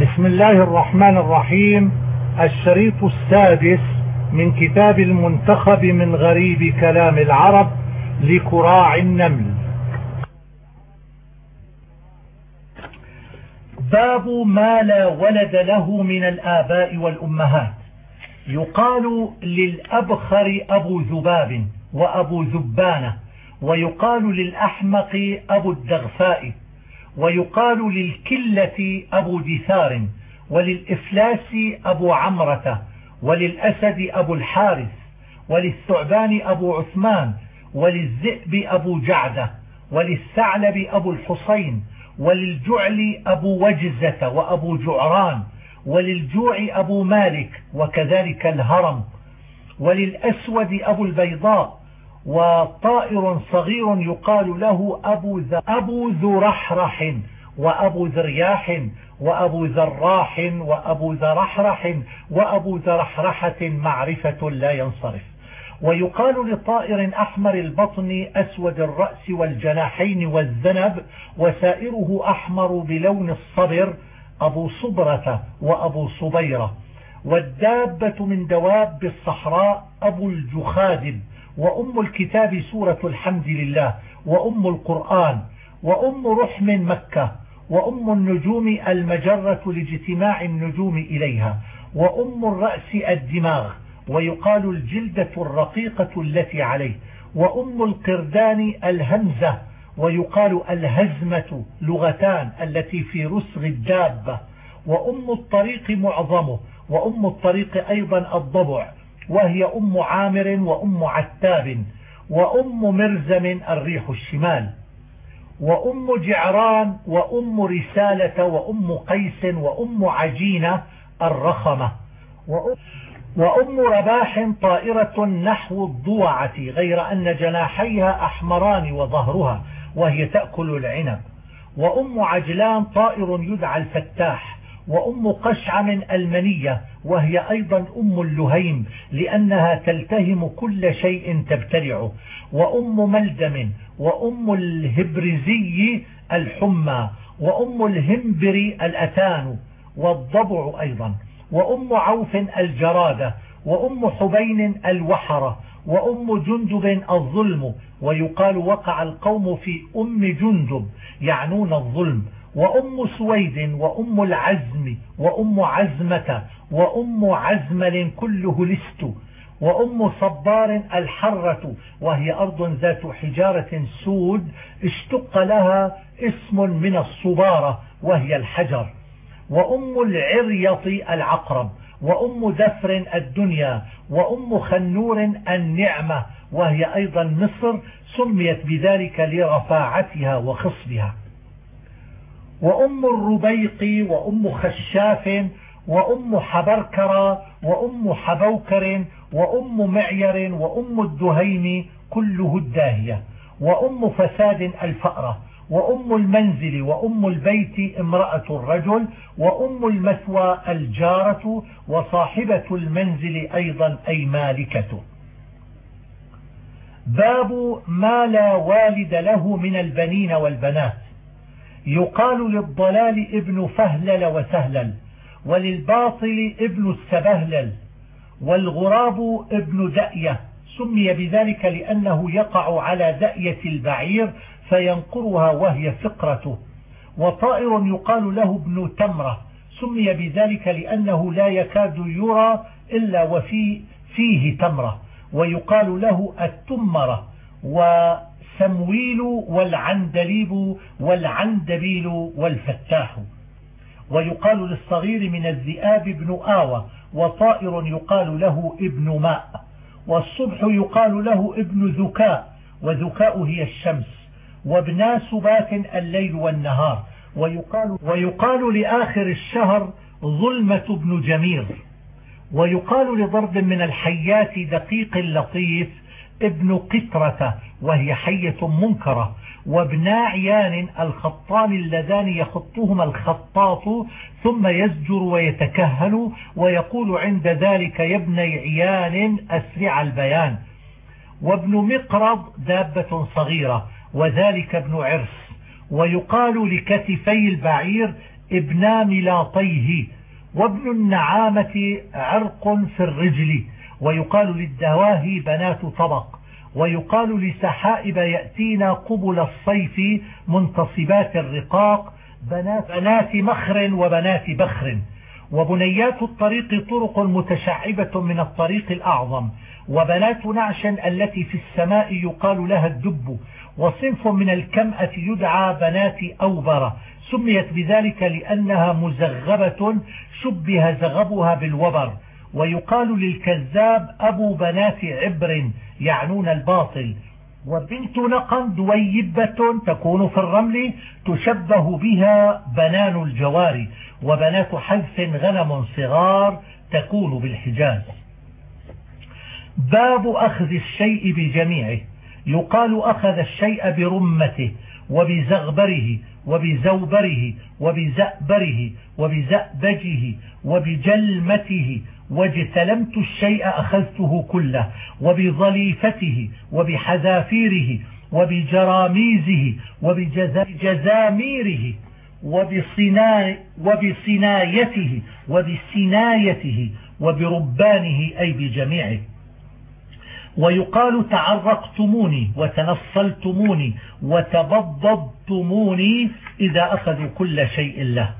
بسم الله الرحمن الرحيم. الشريط السادس من كتاب المنتخب من غريب كلام العرب لكراع النمل. باب ما لا ولد له من الآباء والأمهات. يقال للأبخر أبو ذباب وأبو ذبانة ويقال للأحمق أبو الدغفاء. ويقال للكلة أبو دثار وللإفلاس أبو عمرة وللأسد أبو الحارث وللثعبان أبو عثمان وللذئب أبو جعدة وللثعلب أبو الحصين وللجعل أبو وجزة وأبو جعران وللجوع أبو مالك وكذلك الهرم وللأسود أبو البيضاء وطائر صغير يقال له أبو, أبو ذو رحرح وأبو ذرياح وأبو ذراح وأبو ذرحرح وأبو ذرحرحة معرفة لا ينصرف. ويقال لطائر أحمر البطن أسود الرأس والجناحين والذنب وسائره أحمر بلون الصبر أبو صبرة وأبو صبيرة. والدابة من دواب الصحراء أبو الجخادب وأم الكتاب سورة الحمد لله وأم القرآن وأم رحم مكة وأم النجوم المجرة لاجتماع النجوم إليها وأم الرأس الدماغ ويقال الجلدة الرقيقة التي عليه وأم القردان الهمزة ويقال الهزمة لغتان التي في رسغ الدابة وأم الطريق معظمه وأم الطريق أيضا الضبع وهي أم عامر وأم عتاب وأم مرزم الريح الشمال وأم جعران وأم رسالة وأم قيس وأم عجينة الرخمة وأم رباح طائرة نحو الضوعة غير أن جناحيها أحمران وظهرها وهي تأكل العنب. وأم عجلان طائر يدعى الفتاح. وأم قشعم المنية وهي أيضا أم اللهيم لأنها تلتهم كل شيء تبتلعه. وأم ملدم وأم الهبرزي الحمى وأم الهمبري الأتان والضبع أيضا. وأم عوف الجرادة وأم حبين الوحرة وأم جندب الظلم. ويقال وقع القوم في أم جندب يعنون الظلم. وأم سويد وأم العزم وأم عزمة وأم عزمل كله لست وأم صبار الحرة وهي أرض ذات حجارة سود اشتق لها اسم من الصبارة وهي الحجر وأم العريط العقرب وأم دفر الدنيا وأم خنور النعمة وهي أيضا مصر سميت بذلك لرفاعتها وخصبها وأم الربيق وأم خشاف وأم حبركر وأم حبوكر وأم معير وأم الدهيم كله الداهية وأم فساد الفأرة وأم المنزل وأم البيت امرأة الرجل وأم المثوى الجارة وصاحبة المنزل أيضا أي مالكته باب ما لا والد له من البنين والبنات. يقال للضلال ابن فهلل وسهلل وللباطل ابن السبهلل والغراب ابن دأية. سمي بذلك لأنه يقع على دأية البعير فينقرها وهي فقرته. وطائر يقال له ابن تمرة. سمي بذلك لأنه لا يكاد يرى إلا وفي فيه تمرة. ويقال له التمرة. وسمويل والعندليب والعندبيل والفتاح. ويقال للصغير من الذئاب ابن آوى وطائر يقال له ابن ماء والصبح يقال له ابن ذكاء وذكاء هي الشمس. وابنا سبات الليل والنهار. ويقال, ويقال لآخر الشهر ظلمة بن جمير. ويقال لضرب من الحيات دقيق لطيف ابن قطرة وهي حية منكرة وابنا عيان الخطان اللذان يخطهما الخطاط ثم يزجر ويتكهن ويقول عند ذلك يا ابن عيان أسرع البيان. وابن مقرض دابة صغيرة وذلك ابن عرس. ويقال لكتفي البعير ابنا ملاطيه وابن النعامة عرق في الرجل. ويقال للدواهي بنات طبق ويقال لسحائب يأتينا قبل الصيف منتصبات الرقاق بنات, بنات مخر وبنات بخر. وبنيات الطريق طرق متشعبة من الطريق الأعظم. وبنات نعش التي في السماء يقال لها الدب. وصنف من الكمأة يدعى بنات أوبر. سميت بذلك لأنها مزغبة شبه زغبها بالوبر. ويقال للكذاب أبو بنات عبر يعنون الباطل. وبنت نقا دويبة تكون في الرمل تشبه بها بنان الجوار وبنات حذف غنم صغار تكون بالحجاز. باب أخذ الشيء بجميعه يقال أخذ الشيء برمته وبزغبره وبزوبره وبزأبره وبزأبجه وبجلمته واجتلمت الشيء أخذته كله وبظليفته وبحذافيره وبجراميزه وبجزاميره وبصنايته وبسنايته وبربانه أي بجميعه. ويقال تعرقتموني وتنصلتموني وتبضضتموني إذا أخذوا كل شيء له.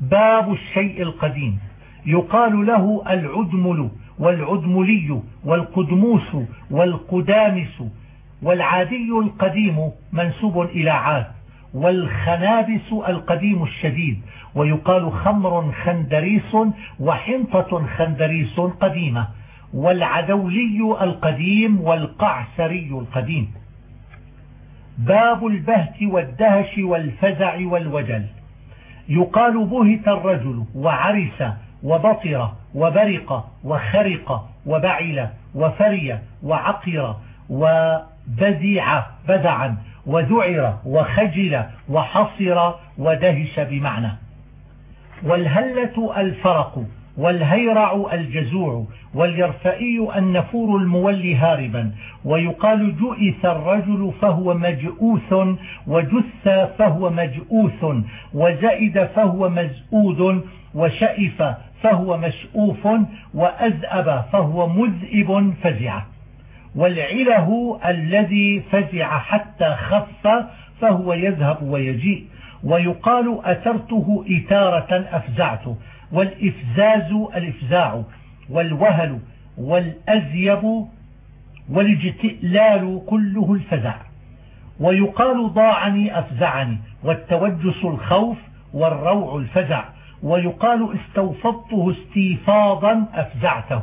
باب الشيء القديم. يقال له العدمل والعدملي والقدموس والقدامس والعادي القديم منسوب إلى عاد والخنابس القديم الشديد. ويقال خمر خندريس وحنطة خندريس قديمة. والعدولي القديم والقعسري القديم. باب البهت والدهش والفزع والوجل. يقال بهت الرجل وعرس وبطر وبرق وخرق وبعل وفري وعقر وبزع بدعا وذعر وخجل وحصر ودهش بمعنى. والهلة الفرق والهيرع الجزوع واليرفئي النفور المولي هاربا ويقال جؤث الرجل فهو مجؤوث وجث فهو مجؤوث وزائد فهو مزؤود وشئف فهو مشؤوف وأزأب فهو مذئب فزع. والعله الذي فزع حتى خف فهو يذهب ويجيء ويقال أثرته إثارة أفزعته. والإفزاز الإفزاع والوهل والأزيب والاجتئلال كله الفزع ويقال ضاعني أفزعني والتوجس الخوف والروع الفزع ويقال استوفضته استيفاضا أفزعته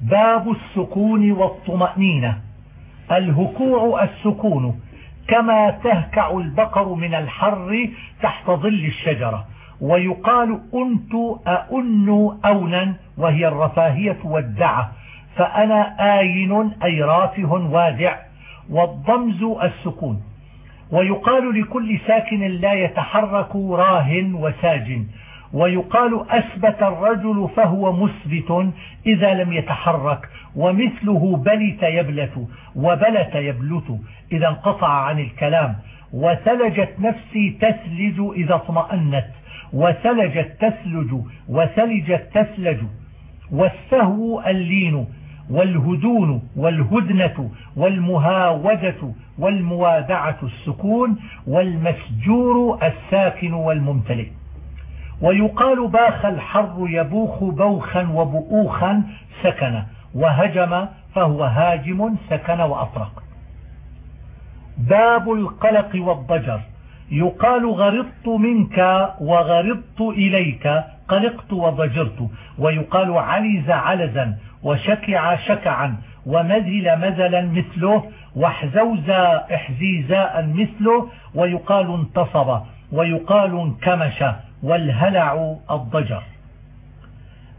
باب السكون والطمأنينة الهكوع السكون كما تهكع البقر من الحر تحت ظل الشجرة ويقال أنت أأن أونا وهي الرفاهية والدعة فأنا آين أي رافه وادع والضمز السكون. ويقال لكل ساكن لا يتحرك راه وساج. ويقال أثبت الرجل فهو مثبت إذا لم يتحرك ومثله بلت يبلت وبلت يبلت إذا انقطع عن الكلام. وثلجت نفسي تثلج إذا اطمأنت. وثلجت تثلج وثلجت تثلج والسهو اللين والهدون والهدنة والمهاودة والموادعة السكون والمسجور الساكن والممتلئ. ويقال باخ الحر يبوخ بوخا وبؤوخا سكن وهجم فهو هاجم سكن وأطرق. باب القلق والضجر. يقال غرضت منك وغرضت إليك قلقت وضجرت. ويقال علز علزا وشكع شكعا ومذل مذلا مثله واحزوز إحزيزاء مثله ويقال انتصب ويقال انكمش والهلع الضجر.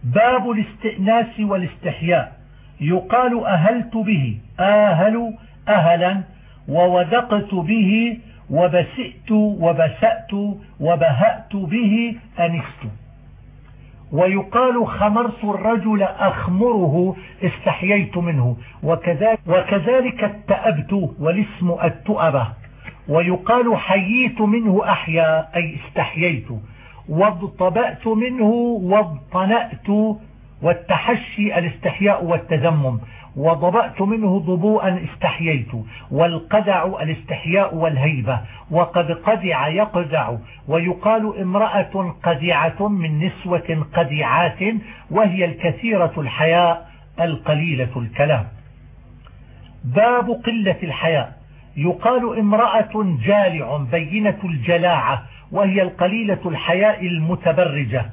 باب الاستئناس والاستحياء. يقال أهلت به آهل أهلا وودقت به وبسئت وبسأت وبهأت به أنست ويقال خمرت الرجل أخمره استحييت منه. وكذلك, وكذلك التأبت والاسم التؤبة ويقال حييت منه أحيا أي استحييت. واضطبأت منه واضطنأت. والتحشي الاستحياء والتذمم. وضبأت منه ضبوءا استحييت والقدع الاستحياء والهيبة وقد قدع يقدع ويقال امرأة قدعة من نسوة قدعات وهي الكثيرة الحياء القليلة الكلام. باب قلة الحياء. يقال امرأة جالع بينة الجلاعة وهي القليلة الحياء المتبرجة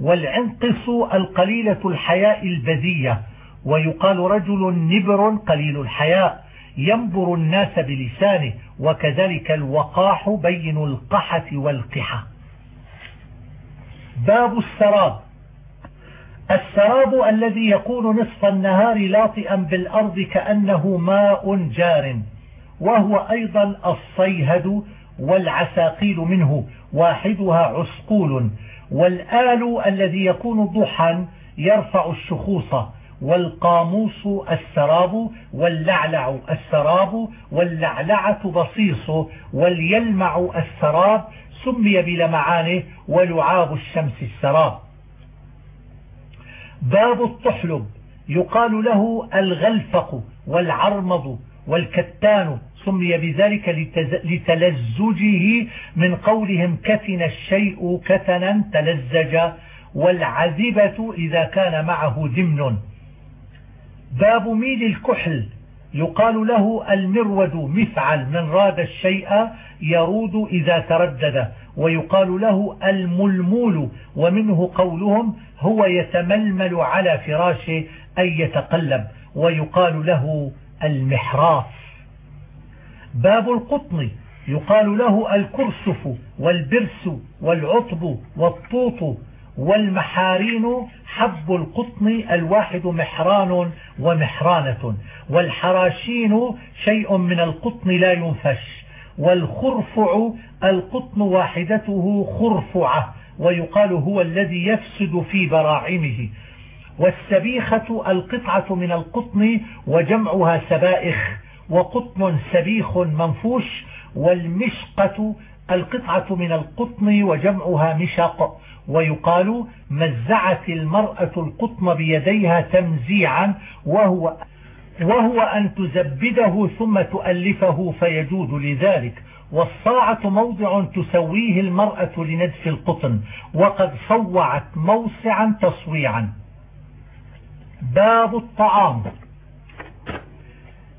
والعنقص القليلة الحياء البذية ويقال رجل نبر قليل الحياء ينبر الناس بلسانه وكذلك الوقاح بين القحة والقحة. باب السراب. السراب الذي يكون نصف النهار لاطئا بالأرض كأنه ماء جار وهو أيضا الصيهد والعساقيل منه واحدها عسقول والآل الذي يكون ضحا يرفع الشخوص والقاموس السراب واللعلع السراب واللعلعة بصيص واليلمع السراب سمي بلمعانه ولعاب الشمس السراب. باب الطحلب يقال له الغلفق والعرمض والكتان سمي بذلك لتلزجه من قولهم كتن الشيء كتنا تلزج والعذبة إذا كان معه دمن. باب ميل الكحل. يقال له المرود مفعل من راد الشيء يرود إذا تردد. ويقال له الملمول ومنه قولهم هو يتململ على فراشه أي يتقلب. ويقال له المحراف. باب القطن يقال له الكرسف والبرس والعطب والطوط والمحارين حب القطن الواحد محران ومحرانة والحراشين شيء من القطن لا ينفش والخرفع القطن واحدته خرفعة ويقال هو الذي يفسد في براعمه. والسبيخة القطعة من القطن وجمعها سبائخ وقطن سبيخ منفوش والمشقة القطعة من القطن وجمعها مشق ويقال مزعت المرأة القطن بيديها تمزيعا وهو وهو أن تزبده ثم تؤلفه فيجود لذلك. والصاعة موضع تسويه المرأة لندف القطن وقد صوعت موسعا تصويعا. باب الطعام.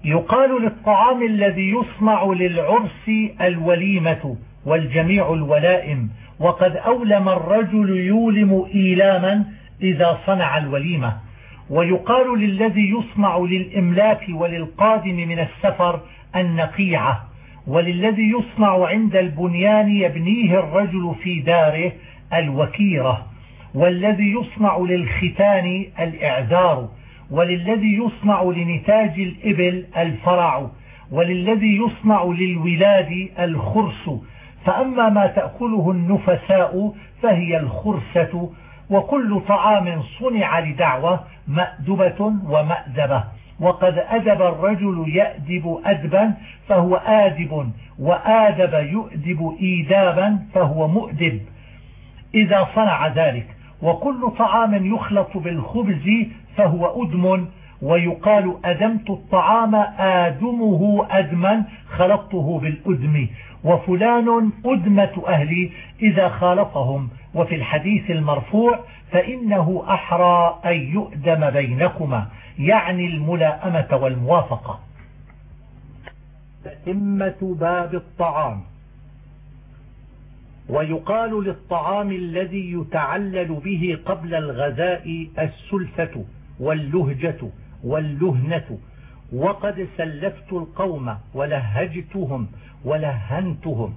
يقال للطعام الذي يصنع للعرس الوليمة والجميع الولائم وقد أولم الرجل يولم إيلاما إذا صنع الوليمة ويقال للذي يصنع للإملاك وللقادم من السفر النقيعة وللذي يصنع عند البنيان يبنيه الرجل في داره الوكيرة والذي يصنع للختان الإعذار وللذي يصنع لنتاج الإبل الفرع وللذي يصنع للولاد الخرس فأما ما تأكله النفساء فهي الخرسة وكل طعام صنع لدعوة مأدبة ومأدبة. وقد أدب الرجل يأدب أدبا فهو آدب وآدب يؤدب إيدابا فهو مؤدب. إذا صنع ذلك وكل طعام يخلط بالخبز فهو أدم ويقال أدمت الطعام آدمه أدما خلطته بالأدم. وفلان أدمة أهلي إذا خالطهم. وفي الحديث المرفوع فإنه أحرى أن يؤدم بينكما يعني الملاءمة والموافقة. إمة باب الطعام. ويقال للطعام الذي يتعلل به قبل الغذاء السلفة واللهجة واللهنة. وقد سلفت القوم ولهجتهم ولهنتهم.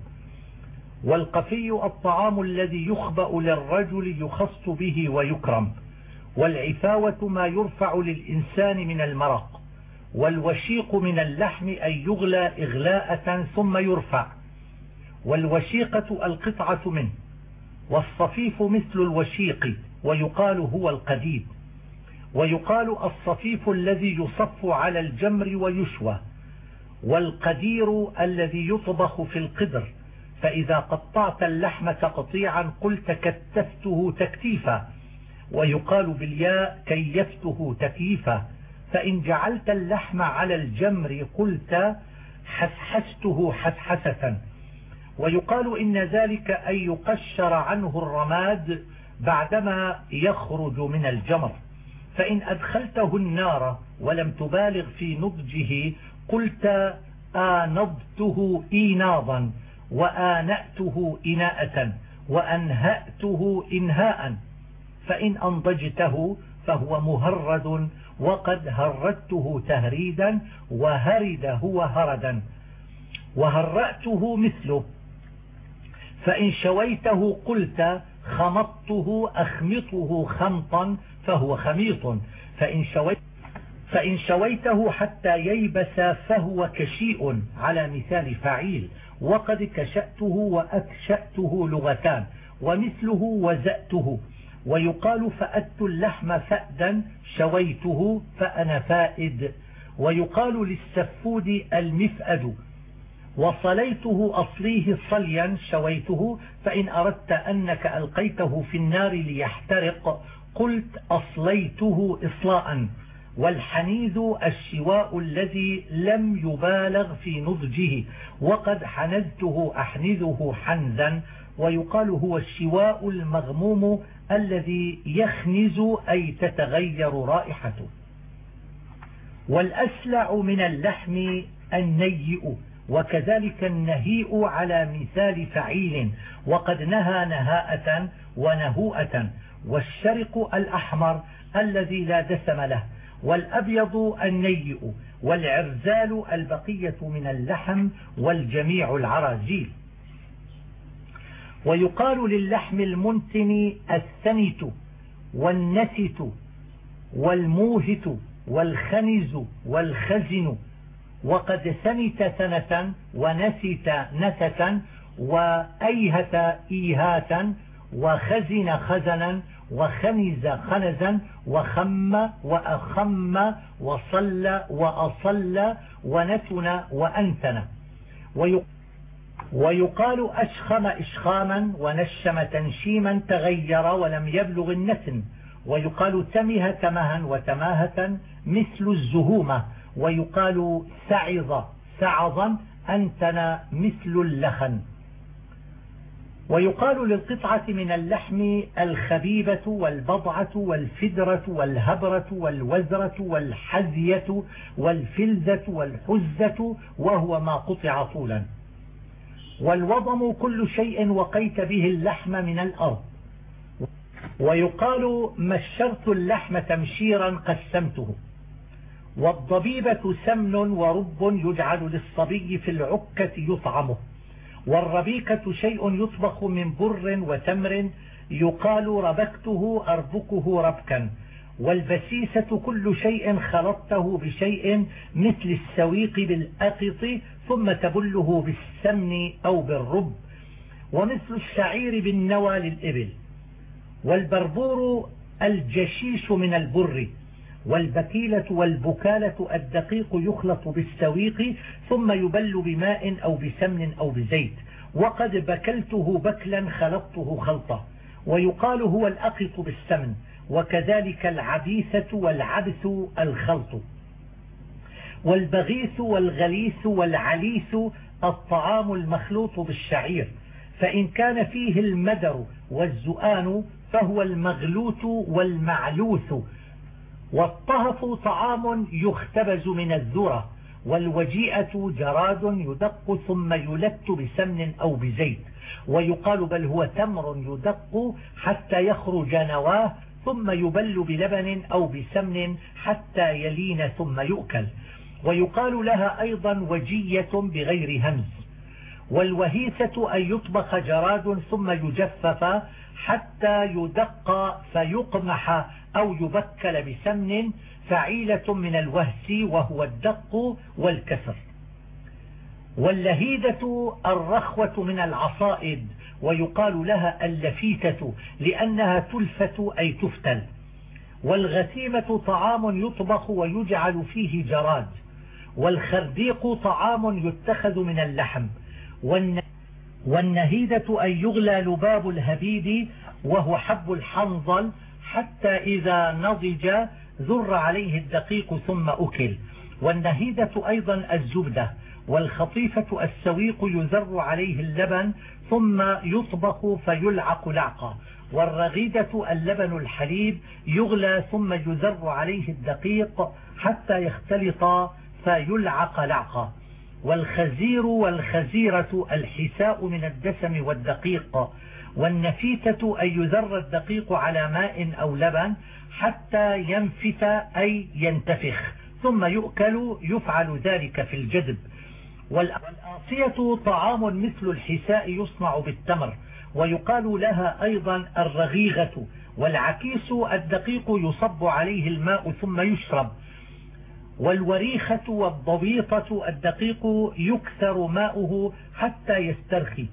والقفي الطعام الذي يخبأ للرجل يخص به ويكرم. والعفاوة ما يرفع للإنسان من المرق. والوشيق من اللحم أن يغلى إغلاءة ثم يرفع. والوشيقة القطعة منه. والصفيف مثل الوشيق ويقال هو القديد. ويقال الصفيف الذي يصف على الجمر ويشوى والقدير الذي يطبخ في القدر فإذا قطعت اللحم تقطيعا قلت كتفته تكتيفا ويقال بالياء كيفته تكييفا فإن جعلت اللحم على الجمر قلت حسحسته حسحسة. ويقال إن ذلك أن يقشر عنه الرماد بعدما يخرج من الجمر. فإن أدخلته النار ولم تبالغ في نضجه قلت آنضته إيناضا وآنأته إناءة وأنهأته إنهاء فإن أنضجته فهو مهرد وقد هردته تهريدا وهرد هو هردا وهرأته مثله. فإن شويته قلت خمطته أخمطه خمطا فهو خميط. فإن شويته فإن شويته حتى ييبس فهو كشيء على مثال فعيل. وقد كشأته وأكشأته لغتان ومثله وزأته. ويقال فأدت اللحم فأدا شويته فأنا فائد. ويقال للسفود المفأد وصليته أصليه صليا شويته فإن أردت أنك ألقيته في النار ليحترق. قلت أصليته إصلاء والحنيذ الشواء الذي لم يبالغ في نضجه وقد حنذته أحنذه حنزا ويقال هو الشواء المغموم الذي يخنز أي تتغير رائحته. والأسلع من اللحم النيئ وكذلك النهيء على مثال فعيل وقد نهى نهاءة ونهوءة. والشرق الأحمر الذي لا دسم له والأبيض النيء والعرزال البقية من اللحم والجميع العراجيل. ويقال للحم المنتن السنت والنست والموهت والخنز والخزن وقد سنت سنة ونست نسة وأيهت إيهاتا وخزن خزنا وخنز خنزا وخم وأخم وصل وأصل ونتن وأنتن. ويقال أشخم إشخاما ونشم تنشيما تغير ولم يبلغ النتن. ويقال تمه تمها وتماهة مثل الزهومة. ويقال سعظ سعظا أنتن مثل اللخن. ويقال للقطعة من اللحم الخبيبة والبضعة والفدرة والهبرة والوزرة والحزية والفلزة والحزة وهو ما قطع طولا. والوضم كل شيء وقيت به اللحم من الأرض. ويقال مشرت اللحم تمشيرا قسمته والضبيبة سمن ورب يجعل للصبي في العكة يطعمه. والربيكة شيء يطبخ من بر وتمر يقال ربكته أربكه ربكا والبسيسة كل شيء خلطته بشيء مثل السويق بالأقط ثم تبله بالسمن أو بالرب ومثل الشعير بالنوى للإبل والبربور الجشيش من البر والبكيلة والبكالة الدقيق يخلط بالسويق ثم يبل بماء أو بسمن أو بزيت. وقد بكلته بكلا خلطته خلطة. ويقال هو الأقط بالسمن. وكذلك العبيثة والعبث الخلط. والبغيث والغليث والعليث الطعام المخلوط بالشعير. فإن كان فيه المدر والزؤان فهو المغلوث والمعلوث. والطهف طعام يختبز من الذرة والوجيئة جراد يدق ثم يلت بسمن أو بزيت ويقال بل هو تمر يدق حتى يخرج نواه ثم يبل بلبن أو بسمن حتى يلين ثم يؤكل. ويقال لها أيضا وجية بغير همز. والوهيثة أن يطبخ جراد ثم يجفف حتى يدق فيقمح أو يبكل بسمن فعيلة من الوهس وهو الدق والكسر. واللهيدة الرخوة من العصائد ويقال لها اللفيتة لأنها تلفة أي تفتل. والغثيمة طعام يطبخ ويجعل فيه جراد. والخرديق طعام يتخذ من اللحم. والنهيدة أن يغلى لباب الهبيد وهو حب الحنظل حتى إذا نضج ذر عليه الدقيق ثم أكل. والنهيدة أيضا الزبدة والخطيفة السويق يذر عليه اللبن ثم يطبخ فيلعق لعقا. والرغيدة اللبن الحليب يغلى ثم يذر عليه الدقيق حتى يختلط فيلعق لعقا. والخزير والخزيرة الحساء من الدسم والدقيق والنفيتة أن يذر الدقيق على ماء أو لبن حتى ينفت أي ينتفخ ثم يؤكل يفعل ذلك في الجدب والآصية طعام مثل الحساء يصنع بالتمر ويقال لها أيضا الرغيغة والعكيس الدقيق يصب عليه الماء ثم يشرب. والوريخة والضبيطة الدقيق يكثر ماؤه حتى يسترخي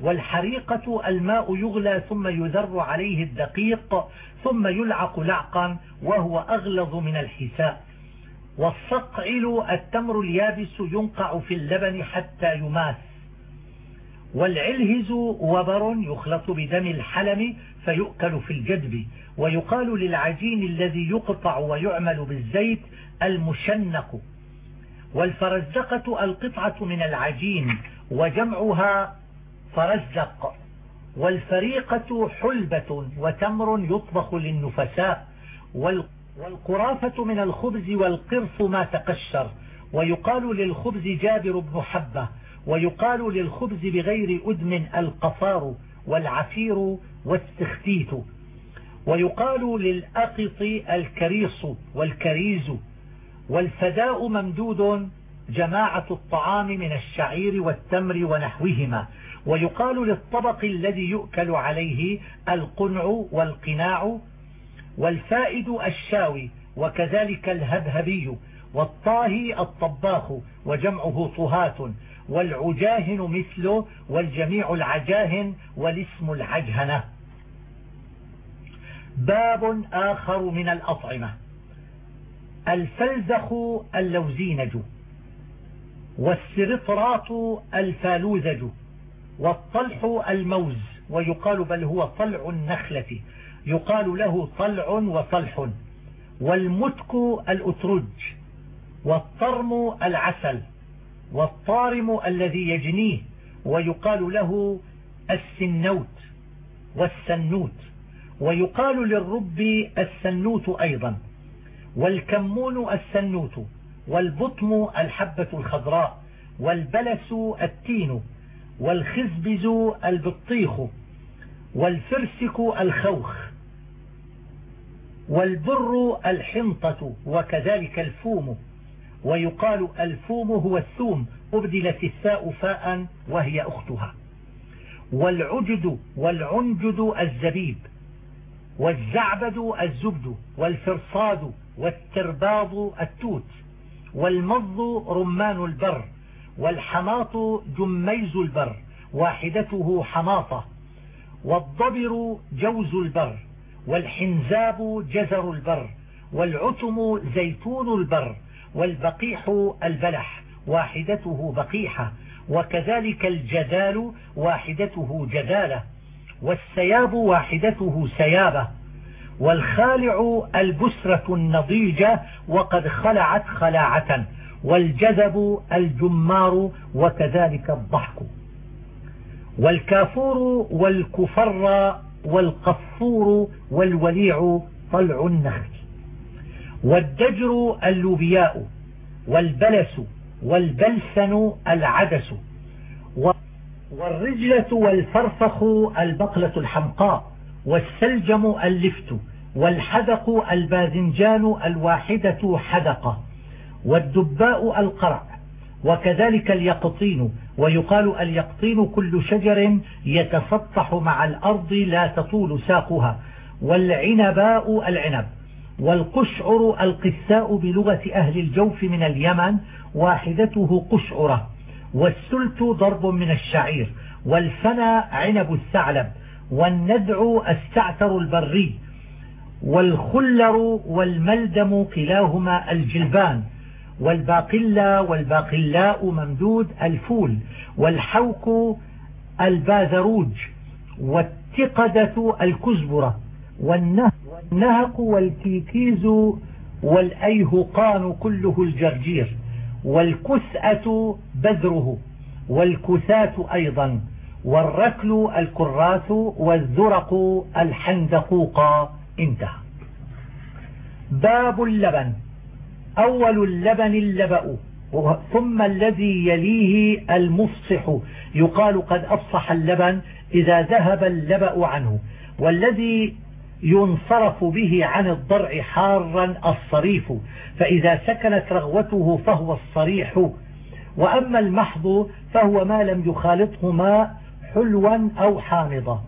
والحريقة الماء يغلى ثم يذر عليه الدقيق ثم يلعق لعقا وهو أغلظ من الحساء. والصقعل التمر اليابس ينقع في اللبن حتى يماس. والعلهز وبر يخلط بدم الحلم فيؤكل في الجدب ويقال للعجين الذي يقطع ويعمل بالزيت المشنق والفرزقة القطعة من العجين وجمعها فرزق والفريقة حلبة وتمر يطبخ للنفساء والقرافة من الخبز والقرص ما تقشر ويقال للخبز جابر بن حبة ويقال للخبز بغير أدم القفار والعفير والسختيت ويقال للأقط الكريص والكريز. والفداء ممدود جماعة الطعام من الشعير والتمر ونحوهما ويقال للطبق الذي يؤكل عليه القنع والقناع والفائد الشاوي وكذلك الهبهبي والطاهي الطباخ وجمعه طهاة والعجاهن مثله والجميع العجاهن والاسم العجهنة. باب آخر من الأطعمة. الفلزخ اللوزينج والسرطراط الفالوذج والطلح الموز ويقال بل هو طلع النخلة يقال له طلع وطلح والمتك الأترج والطرم العسل والطارم الذي يجنيه ويقال له السنوت والسنوت ويقال للرب السنوت أيضا. والكمون السنوت والبطم الحبة الخضراء والبلس التين والخزبز البطيخ والفرسك الخوخ والبر الحنطة وكذلك الفوم. ويقال الفوم هو الثوم أبدلت الثاء فاء وهي أختها. والعجد والعنجد الزبيب والزعبد الزبد والفرصاد والترباض التوت والمض رمان البر والحماط جميز البر واحدته حماطة والضبر جوز البر والحنزاب جزر البر والعتم زيتون البر والبقيح البلح واحدته بقيحة وكذلك الجدال واحدته جدالة والسياب واحدته سيابة والخالع البسرة النضيجة وقد خلعت خلاعة والجذب الجمار وكذلك الضحك. والكافور والكفر والقفور والوليع طلع النخل. والدجر اللوبياء والبلس والبلسن العدس. والرجلة والفرفخ البقلة الحمقاء. والسلجم اللفت والحدق الباذنجان الواحدة حدقة والدباء القرع وكذلك اليقطين ويقال اليقطين كل شجر يتسطح مع الأرض لا تطول ساقها والعنباء العنب والقشعر القساء بلغة أهل الجوف من اليمن واحدته قشعرة والسلت ضرب من الشعير والفنى عنب الثعلب والندع السعتر البري والخلر والملدم كلاهما الجلبان والباقلة والباقلاء ممدود الفول والحوك البازروج والتقدة الكزبرة والنهق والكيكيز والأيهقان كله الجرجير والكسأة بذره والكسات أيضا. والركل الكراث والزرق الحندقوق. انتهى. باب اللبن. أول اللبن اللبأ ثم الذي يليه المفصح يقال قد أفصح اللبن إذا ذهب اللبأ عنه. والذي ينصرف به عن الضرع حارا الصريف. فإذا سكنت رغوته فهو الصريح. وأما المحض فهو ما لم يخالطه ماء حلوا أو حامضا.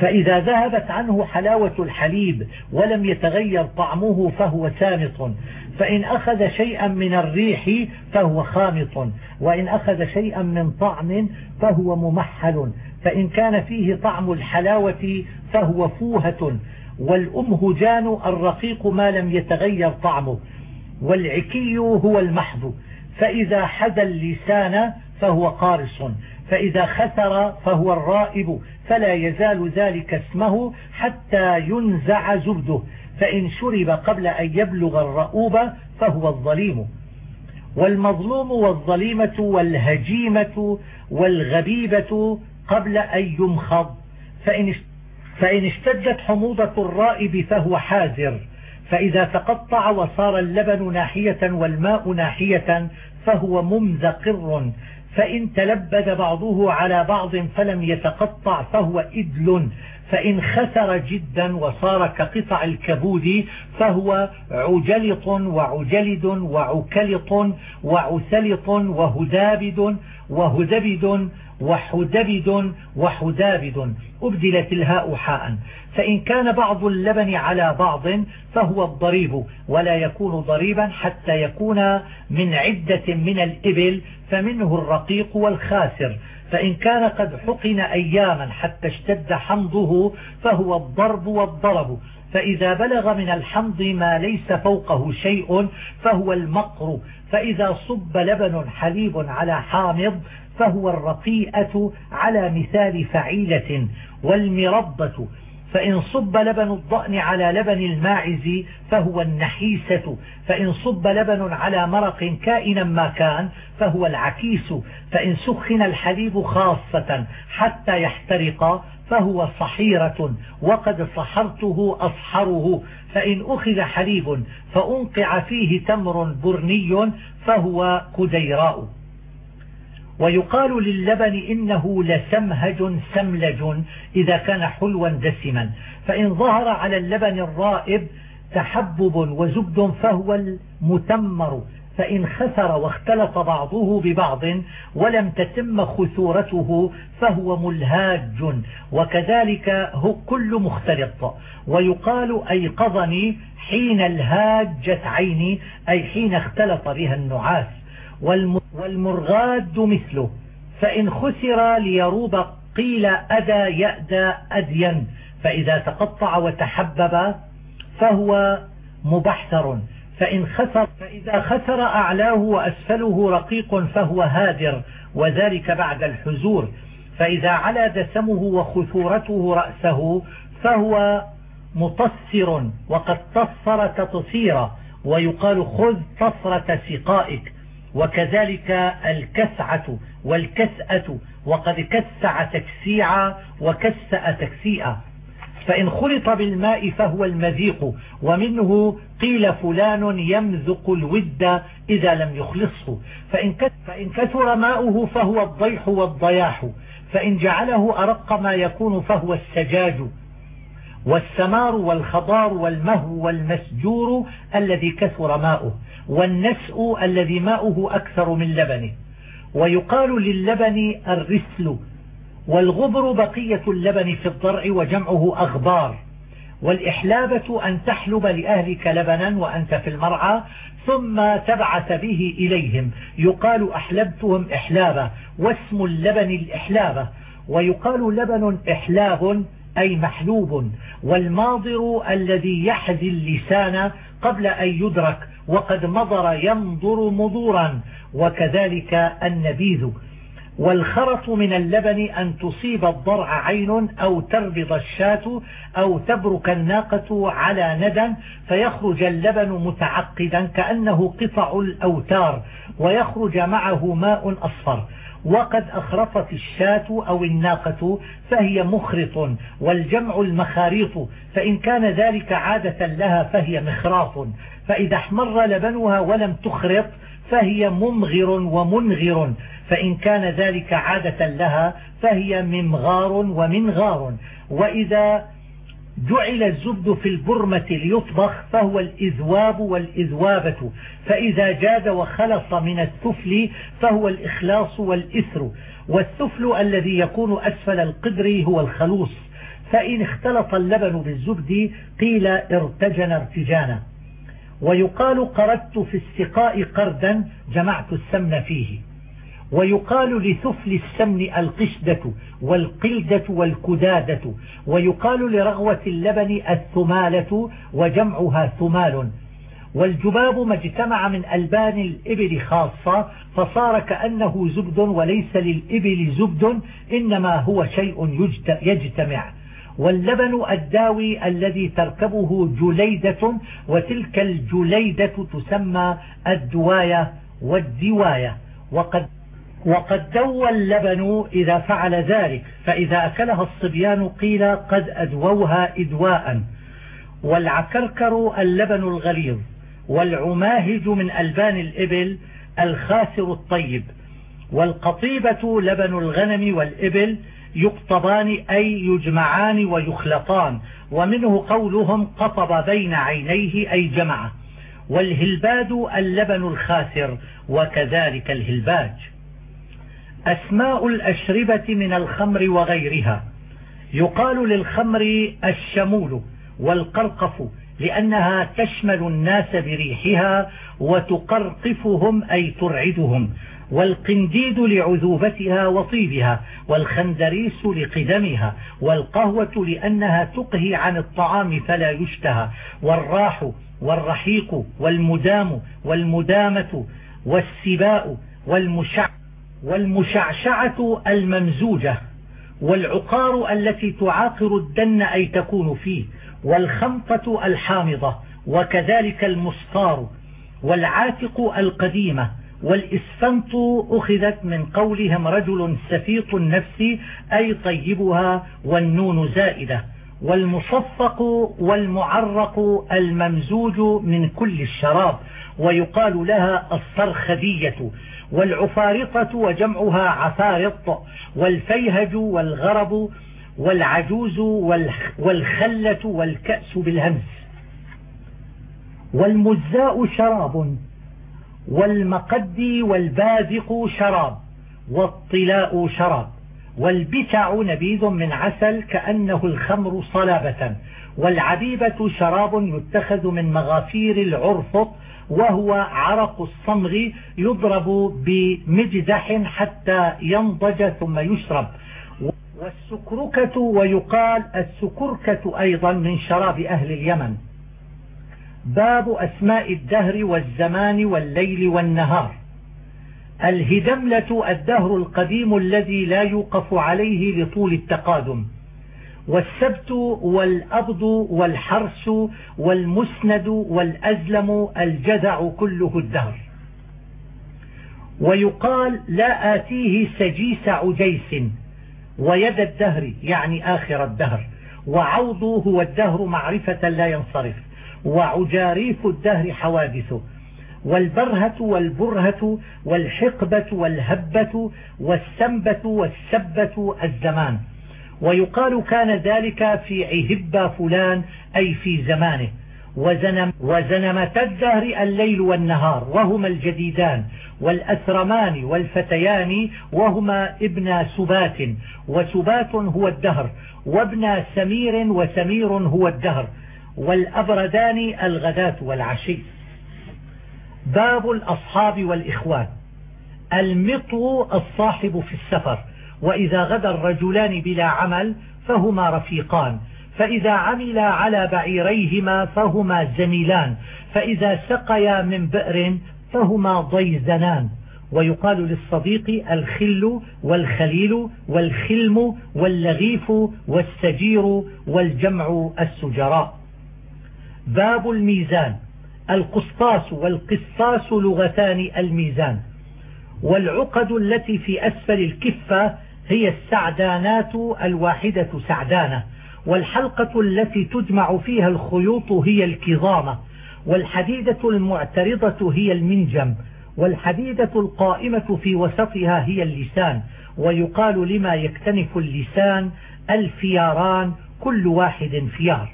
فإذا ذهبت عنه حلاوة الحليب ولم يتغير طعمه فهو سامط. فإن أخذ شيئا من الريح فهو خامط. وإن أخذ شيئا من طعم فهو ممحل. فإن كان فيه طعم الحلاوة فهو فوهة. والأمهجان الرقيق ما لم يتغير طعمه. والعكي هو المحض. فإذا حذى اللسان فهو قارص. فإذا خسر فهو الرائب فلا يزال ذلك اسمه حتى ينزع زبده فإن شرب قبل أن يبلغ الرؤوب فهو الظليم. والمظلوم والظليمة والهجيمة والغبيبة قبل أن يمخض فإن فإن اشتدت حموضة الرائب فهو حازر فإذا تقطع وصار اللبن ناحية والماء ناحية فهو ممزقر فإن تلبد بعضه على بعض فلم يتقطع فهو إدل فإن خسر جدا وصار كقطع الكبود فهو عجلط وعجلد وعكلط وعسلط وهدابد وهدبد وحدبد وحدابد. أبدلت الهاء حاء. فإن كان بعض اللبن على بعض فهو الضريب ولا يكون ضريبا حتى يكون من عدة من الإبل فمنه الرقيق والخاسر. فإن كان قد حقن أياما حتى اشتد حمضه فهو الضرب والضرب. فإذا بلغ من الحمض ما ليس فوقه شيء فهو المقر. فإذا صب لبن حليب على حامض فهو الرقيئة على مثال فعيلة. والمربة فإن صب لبن الضأن على لبن الماعز فهو النحيسة. فإن صب لبن على مرق كائنا ما كان فهو العكيس. فإن سخن الحليب خاصة حتى يحترق فهو صحيرة. وقد صحرته أصحره. فإن أخذ حليب فأنقع فيه تمر برني فهو كديراء. ويقال للبن إنه لسمهج سملج إذا كان حلوا دسما. فإن ظهر على اللبن الرائب تحبب وزبد فهو المتمر. فإن خسر واختلط بعضه ببعض ولم تتم خثورته فهو ملهاج. وكذلك هو كل مختلط. ويقال أيقظني حين الهاجت عيني أي حين اختلط بها النعاس. والمرغاد مثله. فإن خسر ليروب قيل أدى يأدى أديا فإذا تقطع وتحبب فهو مبحثر. فإن خسر فإذا خسر أعلاه وأسفله رقيق فهو هادر. وذلك بعد الحزور. فإذا علا دسمه وخثورته رأسه فهو مطسر وقد تصر تطسيرا ويقال خذ تصرة سقائك. وكذلك الكسعة والكسأة وقد كسع تكسيعا وكسأ تكسيئا. فإن خلط بالماء فهو المذيق ومنه قيل فلان يمزق الود إذا لم يخلصه. فإن كثر ماؤه فهو الضيح والضياح. فإن جعله أرق ما يكون فهو السجاج. والسمار والخضار والمهو والمسجور الذي كثر ماؤه والنسء الذي ماؤه أكثر من لبنه. ويقال للبن الرسل والغبر بقية اللبن في الضرع وجمعه أغبار. والإحلابة أن تحلب لأهلك لبنا وأنت في المرعى ثم تبعث به إليهم. يقال أحلبتهم إحلابة واسم اللبن الإحلابة. ويقال لبن إحلاب أي محلوب والماضر الذي يحذي اللسان قبل أن يدرك وقد مضر ينظر مضورا وكذلك النبيذ. والخرط من اللبن أن تصيب الضرع عين أو تربض الشاة أو تبرك الناقة على ندى فيخرج اللبن متعقدا كأنه قطع الأوتار ويخرج معه ماء أصفر. وقد أخرطت الشاة أو الناقة فهي مخرط والجمع المخاريط فإن كان ذلك عادة لها فهي مخراط. فإذا احمر لبنها ولم تخرط فهي ممغر ومنغر. فإن كان ذلك عادة لها فهي ممغار ومنغار. وإذا جعل الزبد في البرمة ليطبخ فهو الإذواب والإذوابة. فإذا جاد وخلص من الثفل فهو الإخلاص والإثر والثفل الذي يكون أسفل القدر هو الخلوص. فإن اختلط اللبن بالزبد قيل ارتجن ارتجانا. ويقال قردت في السقاء قردا جمعت السمن فيه. ويقال لثفل السمن القشدة والقلدة والكدادة ويقال لرغوة اللبن الثمالة وجمعها ثمال. والجباب ما اجتمع من ألبان الإبل خاصة فصار كأنه زبد وليس للإبل زبد إنما هو شيء يجتمع. واللبن الداوي الذي تركبه جليدة وتلك الجليدة تسمى الدواية والدواية. وقد وقد دوى اللبن إذا فعل ذلك فإذا أكلها الصبيان قيل قد أدووها إدواء. والعكركر اللبن الغليظ والعماهج من ألبان الإبل الخاسر الطيب. والقطيبة لبن الغنم والإبل يقطبان أي يجمعان ويخلطان ومنه قولهم قطب بين عينيه أي جمع. والهلباد اللبن الخاسر وكذلك الهلباج. أسماء الأشربة من الخمر وغيرها. يقال للخمر الشمول والقرقف لأنها تشمل الناس بريحها وتقرقفهم أي ترعدهم والقنديد لعذوبتها وطيبها والخندريس لقدمها والقهوة لأنها تقهي عن الطعام فلا يشتهى والراح والرحيق والمدام والمدامة والسباء والمشع والمشعشعة الممزوجة والعقار التي تعاقر الدن أي تكون فيه والخمطة الحامضة وكذلك المسطار والعاتق القديمة والإسفنط أخذت من قولهم رجل سفيط النفس أي طيبها والنون زائدة والمصفق والمعرق الممزوج من كل الشراب ويقال لها الصرخدية والعفارطة وجمعها عفارط والفيهج والغرب والعجوز والخلة والكأس بالهمس. والمزاء شراب والمقدي والبازق شراب والطلاء شراب. والبتع نبيذ من عسل كأنه الخمر صلابة. والعبيبة شراب يتخذ من مغافير العرفط وهو عرق الصمغ يضرب بمجدح حتى ينضج ثم يشرب. والسكركة ويقال السكركة أيضا من شراب أهل اليمن. باب أسماء الدهر والزمان والليل والنهار. الهدملة الدهر القديم الذي لا يوقف عليه لطول التقادم. والسبت والأبض والحرس والمسند والأزلم الجذع كله الدهر. ويقال لا آتيه سجيس عجيس ويد الدهر يعني آخر الدهر وعوض هو الدهر معرفة لا ينصرف وعجاريف الدهر حوادثه والبرهة والبرهة والحقبة والهبة والسنبة والسبة الزمان. ويقال كان ذلك في عهب فلان أي في زمانه. وزنم وزنمة الدهر الليل والنهار وهما الجديدان والأثرمان والفتيان وهما ابن سبات. وسبات هو الدهر وابن سمير وسمير هو الدهر. والأبردان الغداة والعشي. باب الأصحاب والإخوان. المطو الصاحب في السفر. وإذا غدا الرجلان بلا عمل فهما رفيقان. فإذا عملا على بعيريهما فهما زميلان فإذا سقيا من بئر فهما ضيزنان. ويقال للصديق الخل والخليل والخلم واللغيف والسجير والجمع السجراء. باب الميزان. القسطاس والقسطاس لغتان الميزان. والعقد التي في أسفل الكفة هي السعدانات الواحدة سعدانة والحلقة التي تجمع فيها الخيوط هي الكظامة والحديدة المعترضة هي المنجم والحديدة القائمة في وسطها هي اللسان ويقال لما يكتنف اللسان الفياران كل واحد فيار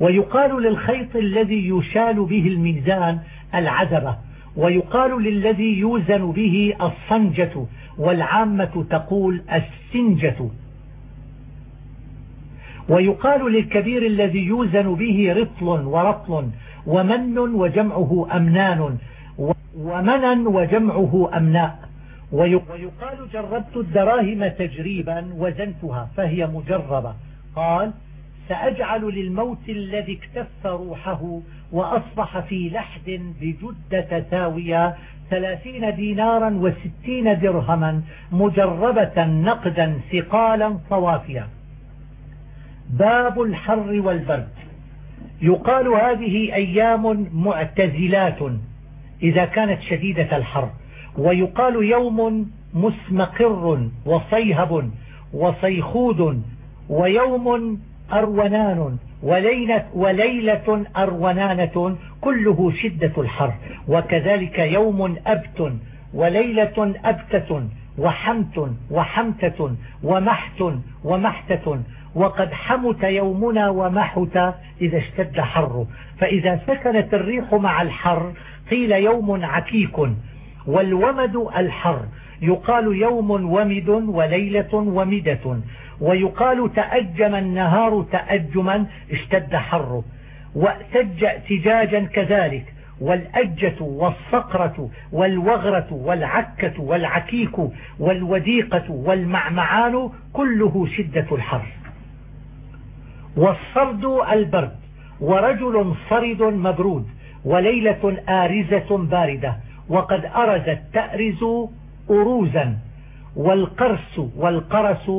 ويقال للخيط الذي يشال به الميزان العزبة ويقال للذي يوزن به الصنجة والعامة تقول السنجة. ويقال للكبير الذي يوزن به رطل ورطل ومن وجمعه أمنان ومنا وجمعه أمناء. ويقال جربت الدراهم تجريبا وزنتها فهي مجربة. قال سأجعل للموت الذي اكتف روحه وأصبح في لحد بجدة ثاوية ثلاثين دينارا وستين درهما مجربة نقدا ثقالا صوافيا. باب الحر والبرد. يقال هذه أيام معتزلات إذا كانت شديدة الحر. ويقال يوم مسمقر وصيهب وصيخود ويوم أرونان. وليلة, وليلة أرونانة كله شدة الحر وكذلك يوم أبت وليلة أبتة وحمت وحمتة ومحت ومحتة وقد حمت يومنا ومحت إذا اشتد حره فإذا سكنت الريح مع الحر قيل يوم عكيك والومد الحر. يقال يوم ومد وليلة ومدة. ويقال تأجم النهار تأجما اشتد حره. واتج اتجاجا كذلك. والأجة والصقرة والوغرة والعكة والعكيك والوديقة والمعمعان كله شدة الحر. والصرد البرد. ورجل صرد مبرود. وليلة آرزة باردة. وقد أرزت تأرز أروزا. والقرس والقرس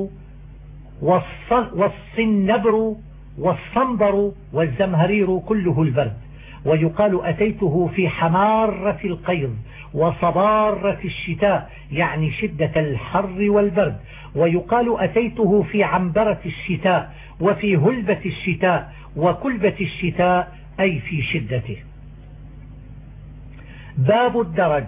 والصنبر والصنبر والزمهرير كله البرد. ويقال أتيته في حمارة القيض وصبارة الشتاء يعني شدة الحر والبرد. ويقال أتيته في عنبرة الشتاء وفي هلبة الشتاء وكلبة الشتاء أي في شدته. باب الدرج.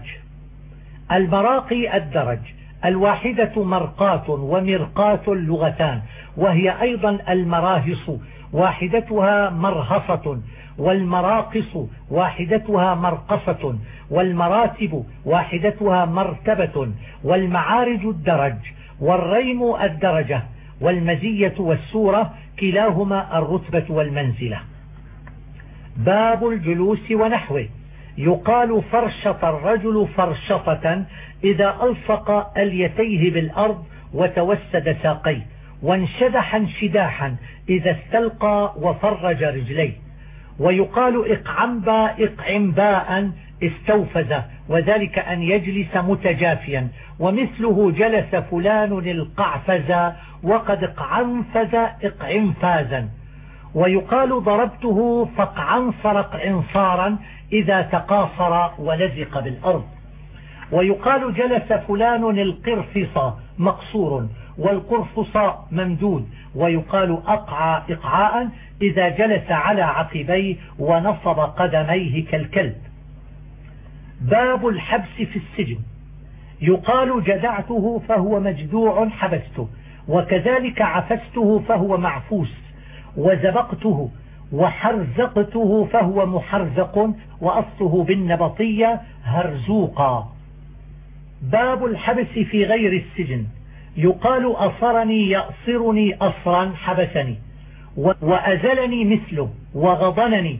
المراقي الدرج. الواحدة مرقاة ومرقاة لغتان وهي أيضا المراهص واحدتها مرهصة والمراقص واحدتها مرقصة والمراتب واحدتها مرتبة والمعارج الدرج والريم الدرجة والمزية والسورة كلاهما الرتبة والمنزلة. باب الجلوس ونحوه. يقال فرشط الرجل فرشطة إذا ألصق أليتيه بالأرض وتوسد ساقيه وانشدح انشداحا إذا استلقى وفرج رجليه. ويقال اقعنبا اقعنباء استوفز وذلك أن يجلس متجافيا ومثله جلس فلان القعفز وقد اقعنفز اقعنفازا. ويقال ضربته فاقعنصر اقعنصارا إذا تقاصر ولزق بالأرض. ويقال جلس فلان القرفص مقصور والقرفصاء ممدود ويقال أقعى إقعاء إذا جلس على عقبيه ونصب قدميه كالكلب. باب الحبس في السجن. يقال جدعته فهو مجدوع حبسته وكذلك عفسته فهو معفوس وزبقته وحرزقته فهو محرزق وأصله بالنبطية هرزوقا. باب الحبس في غير السجن. يقال أصرني يأصرني أصرا حبسني وأزلني مثله وغضنني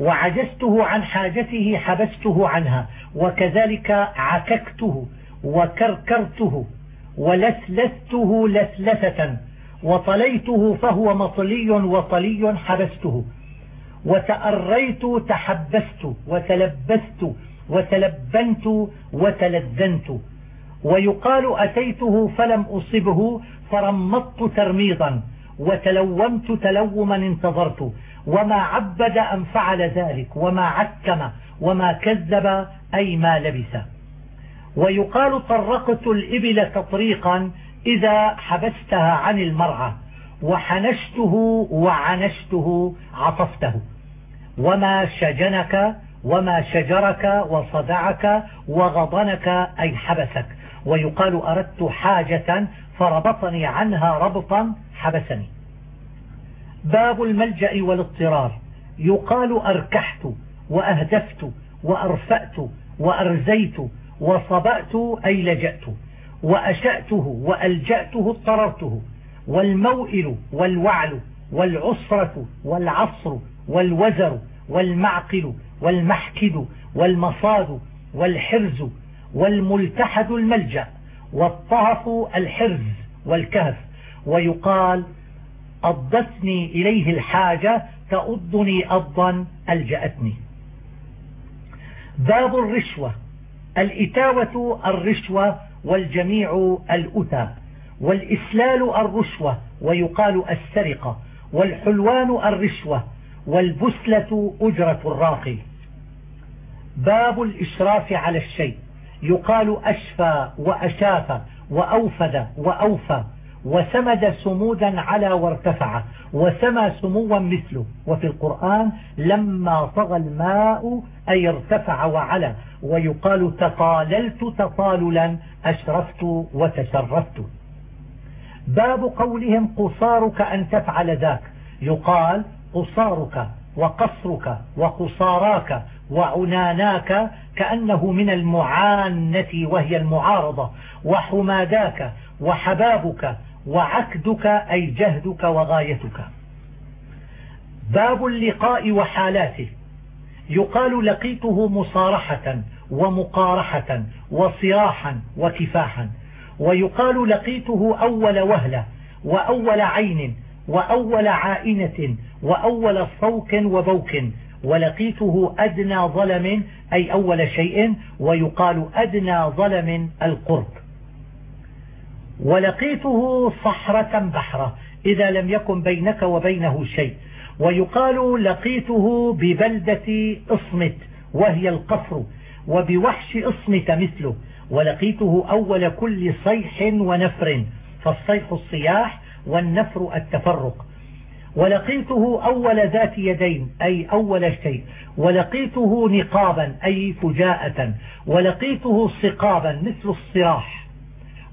وعجزته عن حاجته حبسته عنها وكذلك عككته وكركرته ولثلثته لثلثة وطليته فهو مطلي وطلي حبسته وتأريت تحبست وتلبست وتلبنت وتلذنت. ويقال أتيته فلم أصبه فرمضت ترميضا وتلومت تلوما انتظرت. وما عبد أن فعل ذلك وما عكم وما كذب أي ما لبس. ويقال طرقت الإبل تطريقا إذا حبستها عن المرعى. وحنشته وعنشته عطفته. وما شجنك وما شجرك وصدعك وغضنك أي حبسك. ويقال أردت حاجة فربطني عنها ربطا حبسني. باب الملجأ والاضطرار. يقال أركحت وأهدفت وأرفأت وأرزيت وصبأت أي لجأت. وأشأته وألجأته اضطررته. والموئل والوعل والعسرة والعصر والوزر والمعقل والمحكد والمصاد والحرز والملتحد الملجأ والطهف الحرز والكهف. ويقال أضتني إليه الحاجة تأضني أضا ألجأتني. باب الرشوة الإتاوة الرشوة والجميع الأتى والإسلال الرشوة ويقال السرقة والحلوان الرشوة والبسلة أجرة الراقي. باب الإشراف على الشيء. يقال أشفى وأشاف وأوفد وأوفى وسمد سمودا على وارتفع وسمى سموا مثله. وفي القرآن لما طغى الماء أي ارتفع وعلى ويقال تطاللت تطاللا أشرفت وتشرفت. باب قولهم قصارك أن تفعل ذاك. يقال قصارك وقصرك وقصاراك وعناناك كأنه من المعانة وهي المعارضة وحماداك وحبابك وعكدك أي جهدك وغايتك. باب اللقاء وحالاته. يقال لقيته مصارحة ومقارحة وصراحا وكفاحا. ويقال لقيته أول وهلة وأول عين وأول عائنة وأول صوك وبوك ولقيته أدنى ظلم أي أول شيء ويقال أدنى ظلم القرب. ولقيته صحرة بحرة إذا لم يكن بينك وبينه شيء. ويقال لقيته ببلدة اصمت وهي القصر وبوحش اصمت مثله. ولقيته أول كل صيح ونفر فالصيح الصياح والنفر التفرق. ولقيته أول ذات يدين أي أول شيء. ولقيته نقابا أي فجاءة. ولقيته صقابا مثل الصراح.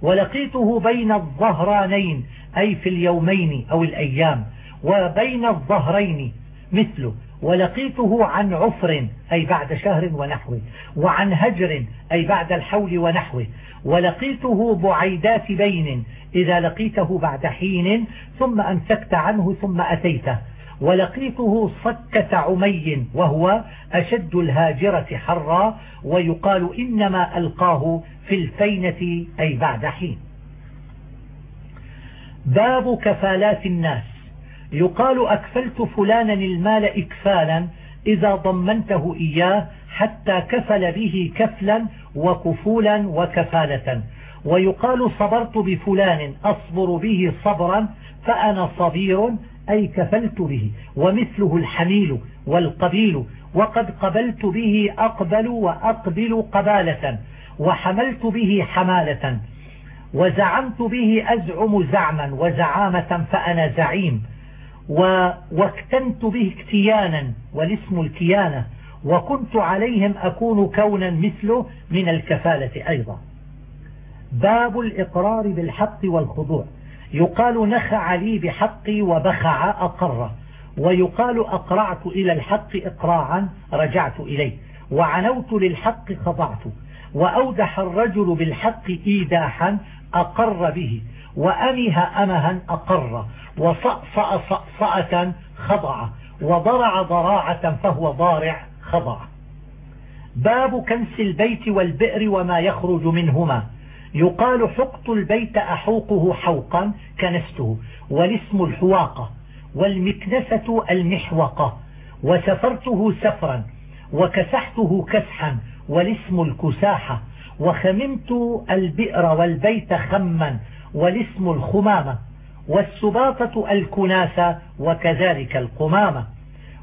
ولقيته بين الظهرانين أي في اليومين أو الأيام. وبين الظهرين مثله. ولقيته عن عفر أي بعد شهر ونحوه وعن هجر أي بعد الحول ونحوه ولقيته بعيدات بين إذا لقيته بعد حين ثم أمسكت عنه ثم أتيته. ولقيته صكة عمي وهو أشد الهاجرة حرا ويقال إنما ألقاه في الفينة أي بعد حين. باب كفالات الناس. يقال أكفلت فلانا المال إكفالا إذا ضمنته إياه حتى كفل به كفلا وكفولا وكفالة. ويقال صبرت بفلان أصبر به صبرا فأنا صبير أي كفلت به. ومثله الحميل والقبيل وقد قبلت به أقبل وأقبل قبالة. وحملت به حمالة. وزعمت به أزعم زعما وزعامة فأنا زعيم. واكتنت به اكتيانا والاسم الكيانة وكنت عليهم أكون كونا مثله من الكفالة أيضا. باب الإقرار بالحق والخضوع. يقال نخع لي بحقي وبخع أقر ويقال أقرعت إلى الحق إقراعا رجعت إليه وعنوت للحق خضعت وأودح الرجل بالحق إيداحا أقر به وأمه أمها أقر وصأصأ صأصأة خضع وضرع ضراعة فهو ضارع خضع. باب كنس البيت والبئر وما يخرج منهما. يقال حقت البيت أحوقه حوقا كنسته والاسم الحواقة والمكنسة المحوقة وسفرته سفرا وكسحته كسحا والاسم الكساحة وخممت البئر والبيت خما والاسم الخمامة والسباطة الكناسة وكذلك القمامة.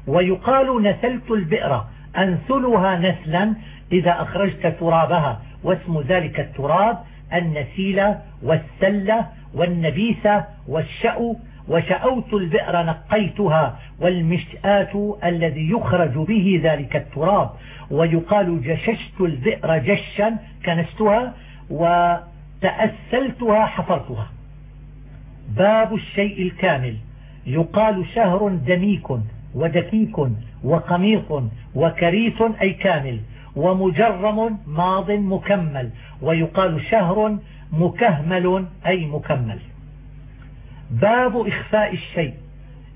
ويقال نسلت البئر أنثلها نسلا إذا أخرجت ترابها. واسم ذلك التراب النسيلة والسلة والنبيسة والشأو وشأوت البئر نقيتها والمشآة الذي يخرج به ذلك التراب. ويقال جششت البئر جشا كنستها. وتأسلتها حفرتها. باب الشيء الكامل. يقال شهر دميك ودكيك وقميص وكريس أي كامل ومجرم ماض مكمل ويقال شهر مكهمل أي مكمل. باب إخفاء الشيء.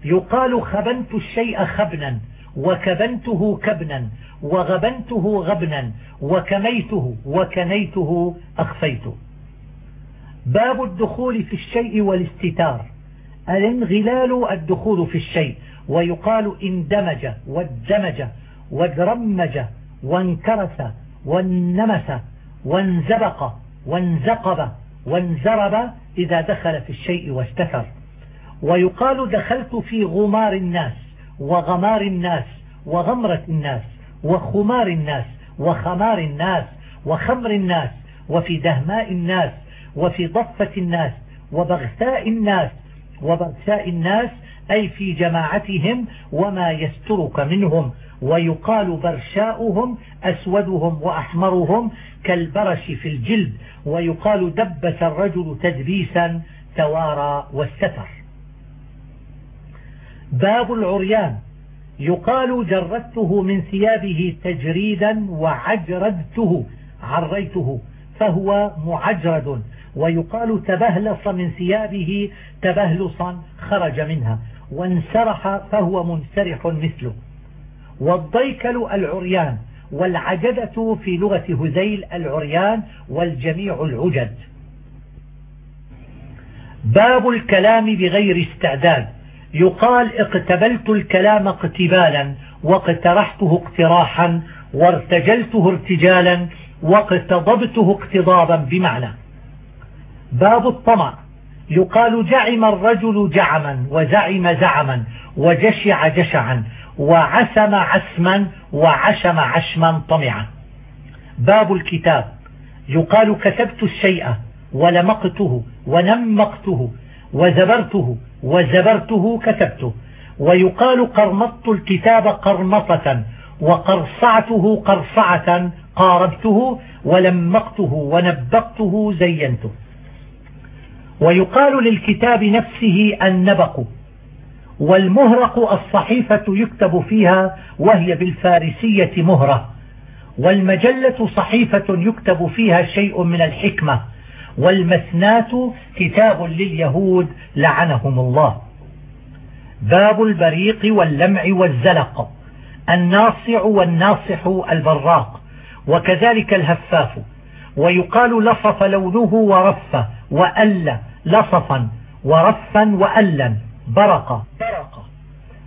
يقال خبنت الشيء خبنا وكبنته كبنا وغبنته غبنا وكميته وكنيته أخفيته. باب الدخول في الشيء والاستتار. الانغلال الدخول في الشيء ويقال اندمج والدمج ودرمج وانكرس وانمس وانزبق وانزقب وانزرب إذا دخل في الشيء واستتر. ويقال دخلت في غمار الناس وغمار الناس وغمرة الناس وخمار الناس وخمار الناس وخمر الناس وفي دهماء الناس وفي ضفة الناس وبغثاء الناس وبغثاء الناس أي في جماعتهم وما يسترك منهم ويقال برشاؤهم أسودهم وأحمرهم كالبرش في الجلد ويقال دبس الرجل تدبيسا توارى والستر. باب العريان. يقال جردته من ثيابه تجريدا وعجردته عريته فهو معجرد. ويقال تبهلص من ثيابه تبهلصا خرج منها. وانسرح فهو منسرح مثله. والضيكل العريان والعجدة في لغة هذيل العريان والجميع العجد. باب الكلام بغير استعداد. يقال اقتبلت الكلام اقتبالا واقترحته اقتراحا وارتجلته ارتجالا واقتضبته اقتضابا بمعنى. باب الطمع. يقال جعم الرجل جعما وزعم زعما وجشع جشعا وعسم عسما وعشم عشما طمعا. باب الكتاب. يقال كتبت الشيء ولمقته ونمقته وزبرته وزبرته كتبته. ويقال قرمطت الكتاب قرمطة وقرصعته قرصعة قاربته ولمقته ونبقته زينته. ويقال للكتاب نفسه النبق والمهرق الصحيفة يكتب فيها وهي بالفارسية مهرة والمجلة صحيفة يكتب فيها شيء من الحكمة والمثناة كتاب لليهود لعنهم الله. باب البريق واللمع والزلق الناصع والناصح البراق وكذلك الهفاف. ويقال لصف لونه ورف وأل لصفا ورفا وألا برق.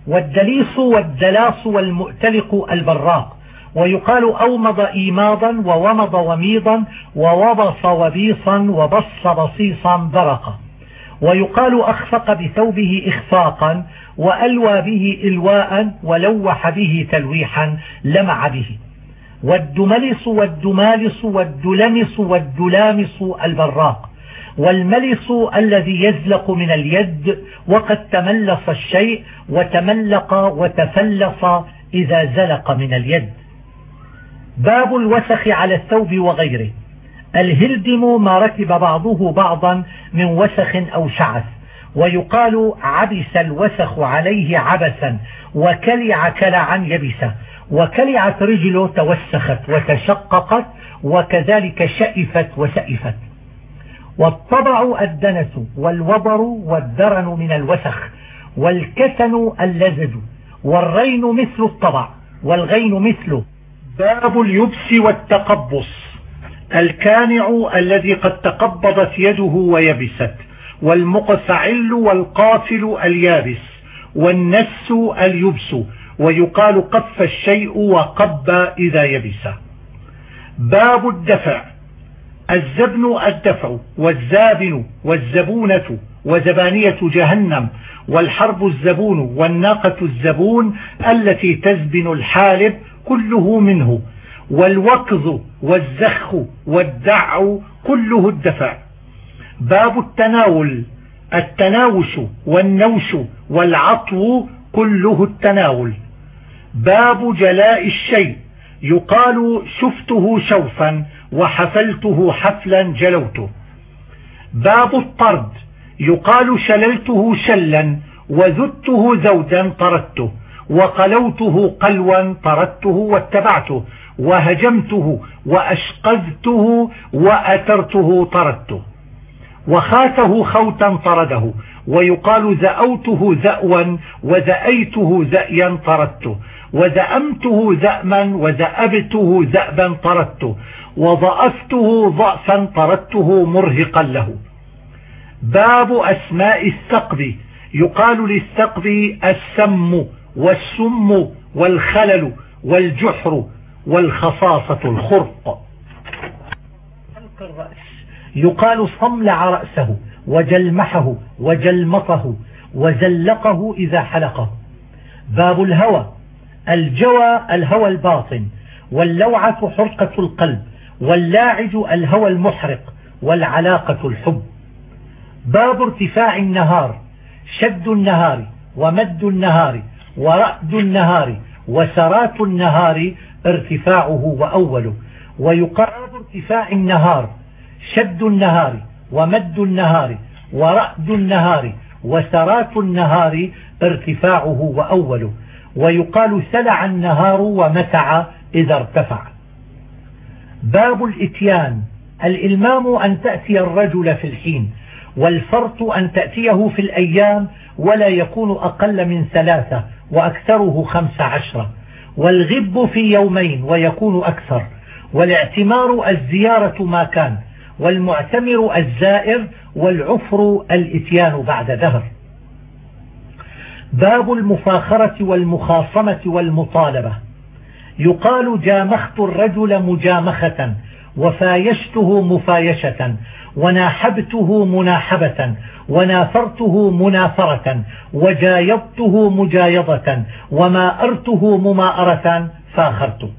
والدليص والدلاص والمؤتلق البراق. ويقال أومض إيماضا وومض وميضا ووبص وبيصا وبص بصيصا برقا ويقال أخفق بثوبه إخفاقا وألوى به إلواء ولوح به تلويحا لمع به. والدملص والدمالص والدلمص والدلامص البراق والملص الذي يزلق من اليد وقد تملص الشيء وتملق وتفلص إذا زلق من اليد. باب الوسخ على الثوب وغيره. الهلدم ما ركب بعضه بعضا من وسخ أو شعث ويقال عبس الوسخ عليه عبسا وكلع كلعا يبسا وكلعت رجله توسخت وتشققت وكذلك شئفت وسئفت. والطبع الدنس والوبر والدرن من الوسخ والكسن اللزج والرين مثل الطبع والغين مثله باب اليبس والتقبص. الكانع الذي قد تقبضت يده ويبست والمقفعل والقافل اليابس والنس اليبس ويقال قف الشيء وقب إذا يبس. باب الدفع. الزبن الدفع والزابن والزبونة وزبانية جهنم والحرب الزبون والناقة الزبون التي تزبن الحالب كله منه والوكظ والزخ والدع كله الدفع. باب التناول. التناوش والنوش والعطو كله التناول. باب جلاء الشيء. يقال شفته شوفا وحفلته حفلا جلوته. باب الطرد. يقال شللته شلا وذدته زودا طردته وقلوته قلوا طردته واتبعته وهجمته وأشقذته وأترته طردته وخاته خوتا طرده ويقال زأوته زأوا وزأيته زأيا طردته وزأمته زأما وزأبته زأبا طردته وضأفته ضعفا طردته مرهقا له. باب أسماء الثقب. يقال للثقب السم والسم والخلل والجحر والخصاصة الخرق. يقال صملع رأسه وجلمحه وجلمطه وزلقه إذا حلقه. باب الهوى. الجوى الهوى الباطن واللوعة حرقة القلب واللاعج الهوى المحرق والعلاقة الحب. باب ارتفاع النهار شد النهار ومد النهار ورأد النهار وسرات النهار ارتفاعه وأوله. ويقال ارتفاع النهار شد النهار ومد النهار ورأد النهار وسرات النهار ارتفاعه وأوله. ويقال سلع النهار ومتع إذا ارتفع. باب الإتيان. الإلمام أن تأتي الرجل في الحين والفرط أن تأتيه في الأيام ولا يكون أقل من ثلاثة وأكثره خمس عشرة. والغب في يومين ويكون أكثر. والاعتمار الزيارة ما كان والمعتمر الزائر والعفر الإتيان بعد دهر. باب المفاخرة والمخاصمة والمطالبة. يقال جامخت الرجل مجامخة وفايشته مفايشة وناحبته مناحبة ونافرته منافرة وجايضته مجايضة وماءرته مماءرة فاخرته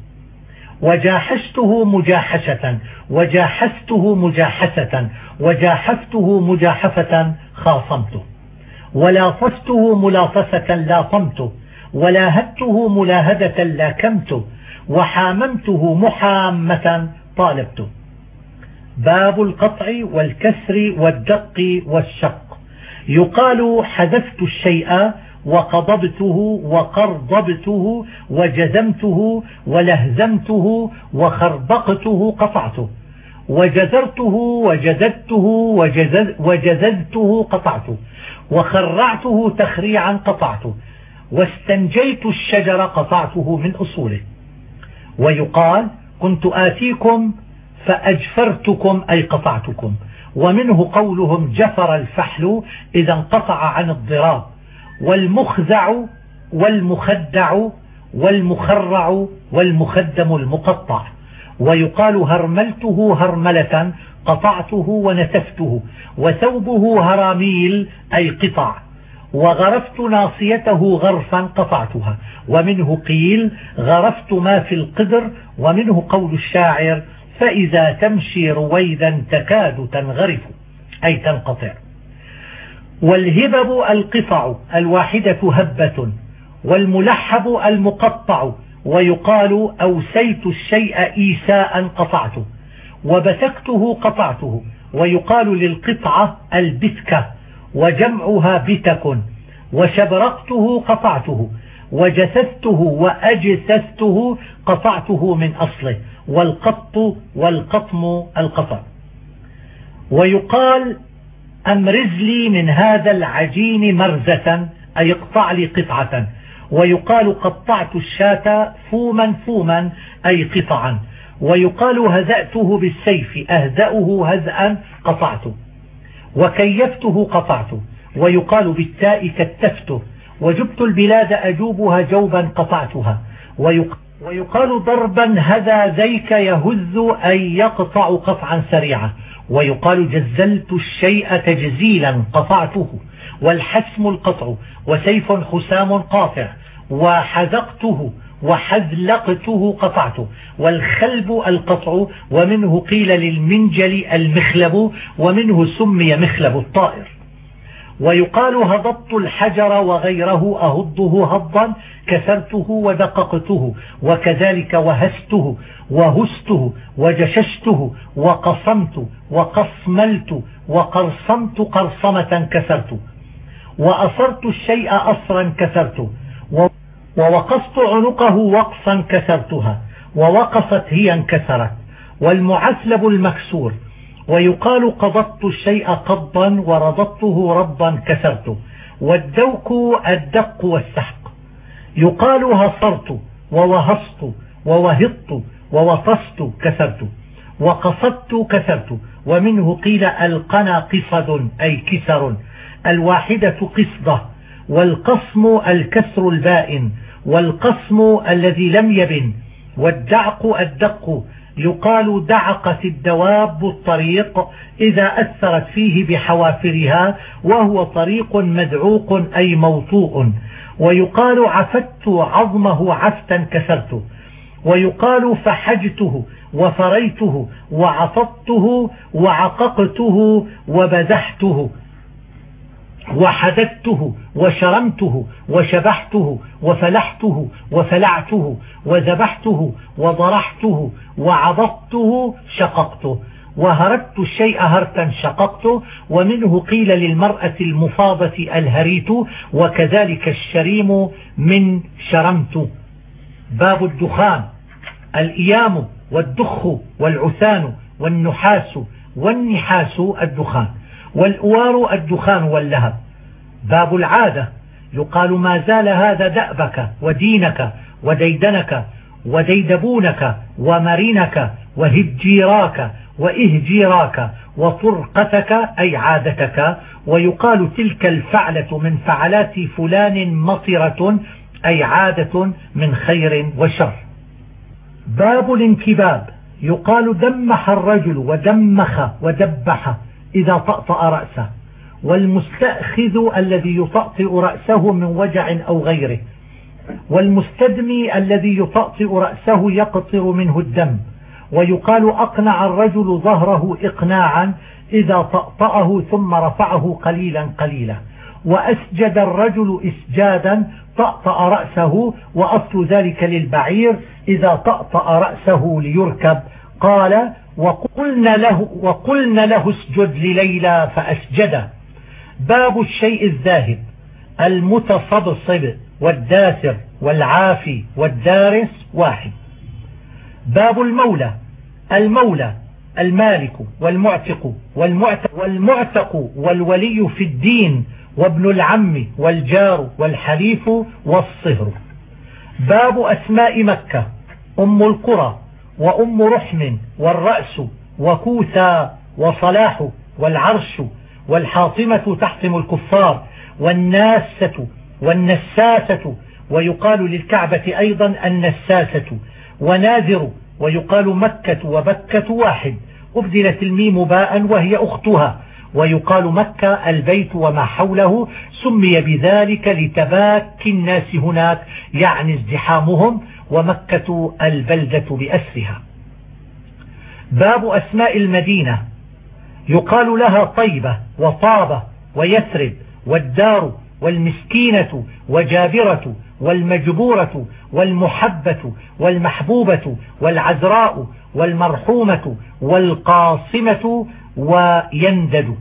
وجاحشته مجاحشة وجاحسته مجاحسة وجاحفته مجاحفة خاصمته ولاطفته ملاطفة لاطمته ولاهدته ملاهدة لاكمته وحاممته محامة طالبته باب القطع والكسر والدق والشق. يقال حذفت الشيء وقضبته وقرضبته وجزمته ولهزمته وخربقته قطعته وجزرته وجزدته وجزز وجززته قطعته وخرعته تخريعا قطعته واستنجيت الشجر قطعته من أصوله. ويقال كنت آتيكم فأجفرتكم أي قطعتكم. ومنه قولهم جفر الفحل إذا انقطع عن الضراب. والمخزع والمخدع والمخرع والمخدم المقطع. ويقال هرملته هرملة قطعته ونتفته وثوبه هراميل أي قطع وغرفت ناصيته غرفا قطعتها ومنه قيل غرفت ما في القدر ومنه قول الشاعر فإذا تمشي رويدا تكاد تنغرف أي تنقطع. والهبب القطع الواحدة هبة والملحب المقطع ويقال أوسيت الشيء إيساء قطعته. وبتكته قطعته ويقال للقطعة البتكة وجمعها بتك وشبرقته قطعته وجسسته وأجسسته قطعته من أصله والقط والقطم القطع. ويقال أمرز لي من هذا العجين مرزة أي اقطع لي قطعة. ويقال قطعت الشاة فوما فوما أي قطعا. ويقال هزأته بالسيف أهزأه هزأا قطعته وكيفته قطعته ويقال بالتاء كتفته وجبت البلاد أجوبها جوبا قطعتها ويقال ضربا هذا ذيك يهز أي يقطع قطعا سريعا ويقال جزلت الشيء تجزيلا قطعته والحسم القطع وسيف حسام قاطع وحذقته وحذلقته قطعته والخلب القطع ومنه قيل للمنجل المخلب ومنه سمي مخلب الطائر. ويقال هضبت الحجر وغيره أهضه هضا كسرته ودققته وكذلك وهسته وهسته وجششته وقصمت وقصملت وقرصمت قرصمة كسرت وأصرت الشيء أصرا كسرته ووقصت عنقه وقصا كسرتها ووقصت هي انكسرت والمعسلب المكسور ويقال قبضت الشيء قبضا ورضضته ربا كسرته والدوك الدق والسحق. يقال هصرت ووهصت ووهضت ووطست كسرت وقصدت كسرت ومنه قيل ألقنا قصد أي كسر الواحدة قصدة. والقصم الكسر البائن والقصم الذي لم يبن والدعق الدق يقال دعقت الدواب الطريق إذا أثرت فيه بحوافرها وهو طريق مدعوق أي موطوء ويقال عفت عظمه عفتا كسرته ويقال فحجته وفريته وعطته وعققته وبدحته وحددته وشرمته وشبحته وفلحته وفلعته وذبحته وضرحته وعضضته شققته وهرت الشيء هرتا شققته ومنه قيل للمرأة المفاضة الهريت وكذلك الشريم من شرمت باب الدخان الإيام والدخ والعثان والنحاس والنحاس الدخان والأوار الدخان واللهب. باب العادة. يقال ما زال هذا دأبك ودينك وديدنك وديدبونك ومرينك وهجيراك وإهجيراك وطرقتك أي عادتك. ويقال تلك الفعلة من فعلات فلان مطرة أي عادة من خير وشر. باب الانكباب. يقال دمح الرجل ودمخ ودبح. إذا طأطأ رأسه والمستأخذ الذي يطأطئ رأسه من وجع أو غيره والمستدمي الذي يطأطئ رأسه يقطر منه الدم ويقال أقنع الرجل ظهره إقناعا إذا طأطأه ثم رفعه قليلا قليلا وأسجد الرجل إسجادا طأطأ رأسه وأصل ذلك للبعير إذا طأطأ رأسه ليركب قال وقلنا له, وقلنا له اسجد لليلى فأسجد. باب الشيء الذاهب المتصبصب والداسر والعافي والدارس واحد. باب المولى المولى المالك والمعتق والمعتق, والمعتق والولي في الدين وابن العم والجار والحليف والصهر. باب أسماء مكة أم القرى وأم رحم والرأس وكوثا وصلاح والعرش والحاطمة تحطم الكفار والناسة والنساسة ويقال للكعبة أيضا النساسة وناذر ويقال مكة وبكة واحد. أبدلت الميم باء وهي أختها. ويقال مكة البيت وما حوله سمي بذلك لتباك الناس هناك يعني ازدحامهم ومكة البلدة بأسرها. باب أسماء المدينة. يقال لها طيبة وطابة ويثرب والدار والمسكينة وجابرة والمجبورة والمحبة والمحبوبة والعذراء والمرحومة والقاصمة ويندد.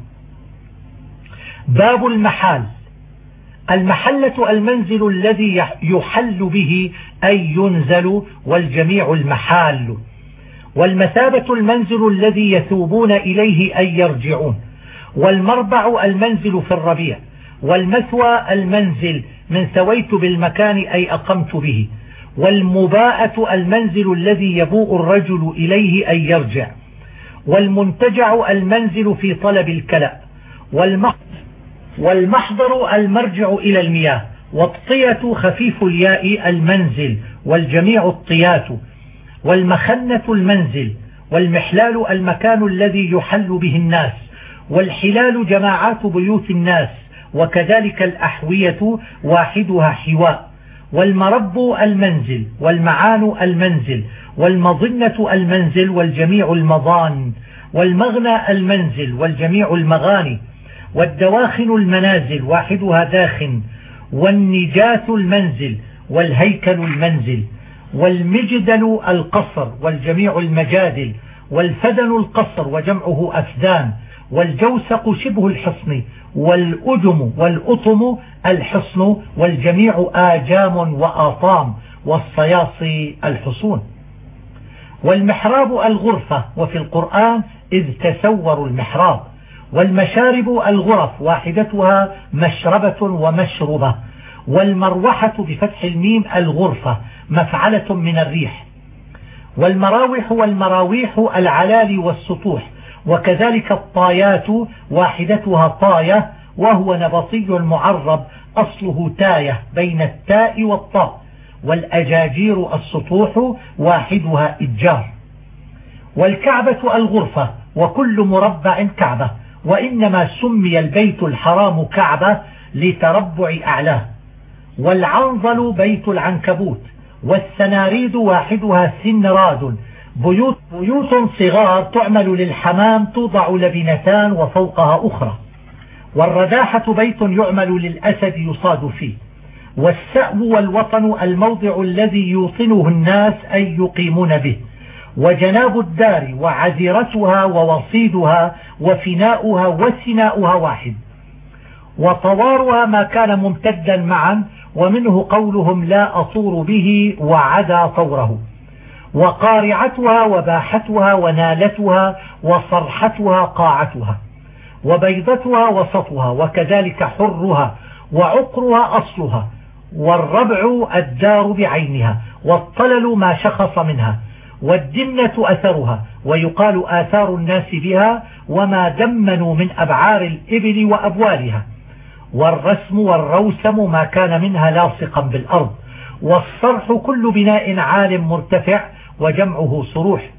باب المحال. المحلة المنزل الذي يحل به أي ينزل والجميع المحال. والمثابة المنزل الذي يثوبون إليه أي يرجعون. والمربع المنزل في الربيع. والمثوى المنزل من ثويت بالمكان أي أقمت به. والمباءة المنزل الذي يبوء الرجل إليه أن يرجع. والمنتجع المنزل في طلب الكلأ والمحضر المرجع إلى المياه والطية خفيف الياء المنزل والجميع الطيات والمخنة المنزل والمحلال المكان الذي يحل به الناس والحلال جماعات بيوت الناس وكذلك الأحوية واحدها حواء والمرب المنزل والمعان المنزل والمظنة المنزل والجميع المضان والمغنى المنزل والجميع المغاني والدواخن المنازل واحدها داخن والنجاة المنزل والهيكل المنزل والمجدل القصر والجميع المجادل والفدن القصر وجمعه أفدان والجوسق شبه الحصن والأجم والأطم الحصن والجميع آجام وآطام والصياصي الحصون. والمحراب الغرفة وفي القرآن إذ تسوروا المحراب. والمشارب الغرف واحدتها مشربة ومشربة. والمروحة بفتح الميم الغرفة مفعلة من الريح. والمراوح والمراويح العلال والسطوح. وكذلك الطايات واحدتها طاية وهو نبطي معرب أصله تاية بين التاء والطاء. والأجاجير السطوح واحدها إجار والكعبة الغرفة وكل مربع كعبة وإنما سمي البيت الحرام كعبة لتربع أعلاه والعنظل بيت العنكبوت والسناريد واحدها سنراد بيوت, بيوت صغار تعمل للحمام توضع لبنتان وفوقها أخرى والرداحة بيت يعمل للأسد يصاد فيه. والسأب والوطن الموضع الذي يوطنه الناس أن يقيمون به. وجناب الدار وعذرتها ووصيدها وفناؤها وسناؤها واحد. وطوارها ما كان ممتدا معا ومنه قولهم لا أطور به وعدا طوره وقارعتها وباحتها ونالتها وصرحتها قاعتها. وبيضتها وسطها وكذلك حرها وعقرها أصلها. والربع الدار بعينها والطلل ما شخص منها والدنة أثرها ويقال آثار الناس بها وما دمنوا من أبعار الإبل وأبوالها. والرسم والروسم ما كان منها لاصقا بالأرض والصرح كل بناء عال مرتفع وجمعه صروح.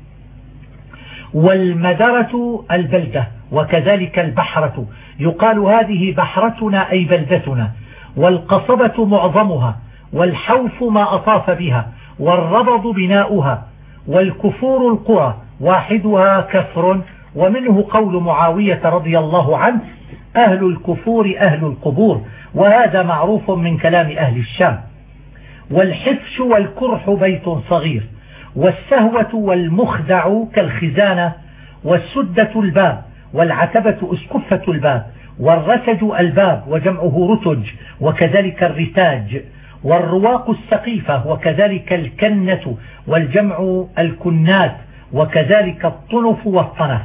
والمدرة البلدة وكذلك البحرة يقال هذه بحرتنا أي بلدتنا. والقصبة معظمها والحوف ما أطاف بها والربض بناؤها والكفور القرى واحدها كفر ومنه قول معاوية رضي الله عنه أهل الكفور أهل القبور وهذا معروف من كلام أهل الشام. والحفش والكرح بيت صغير والسهوة والمخدع كالخزانة والسدة الباب والعتبة أسكفة الباب. والرسج الباب وجمعه رتج وكذلك الرتاج والرواق السقيفة وكذلك الكنة والجمع الكنات وكذلك الطنف والطنف.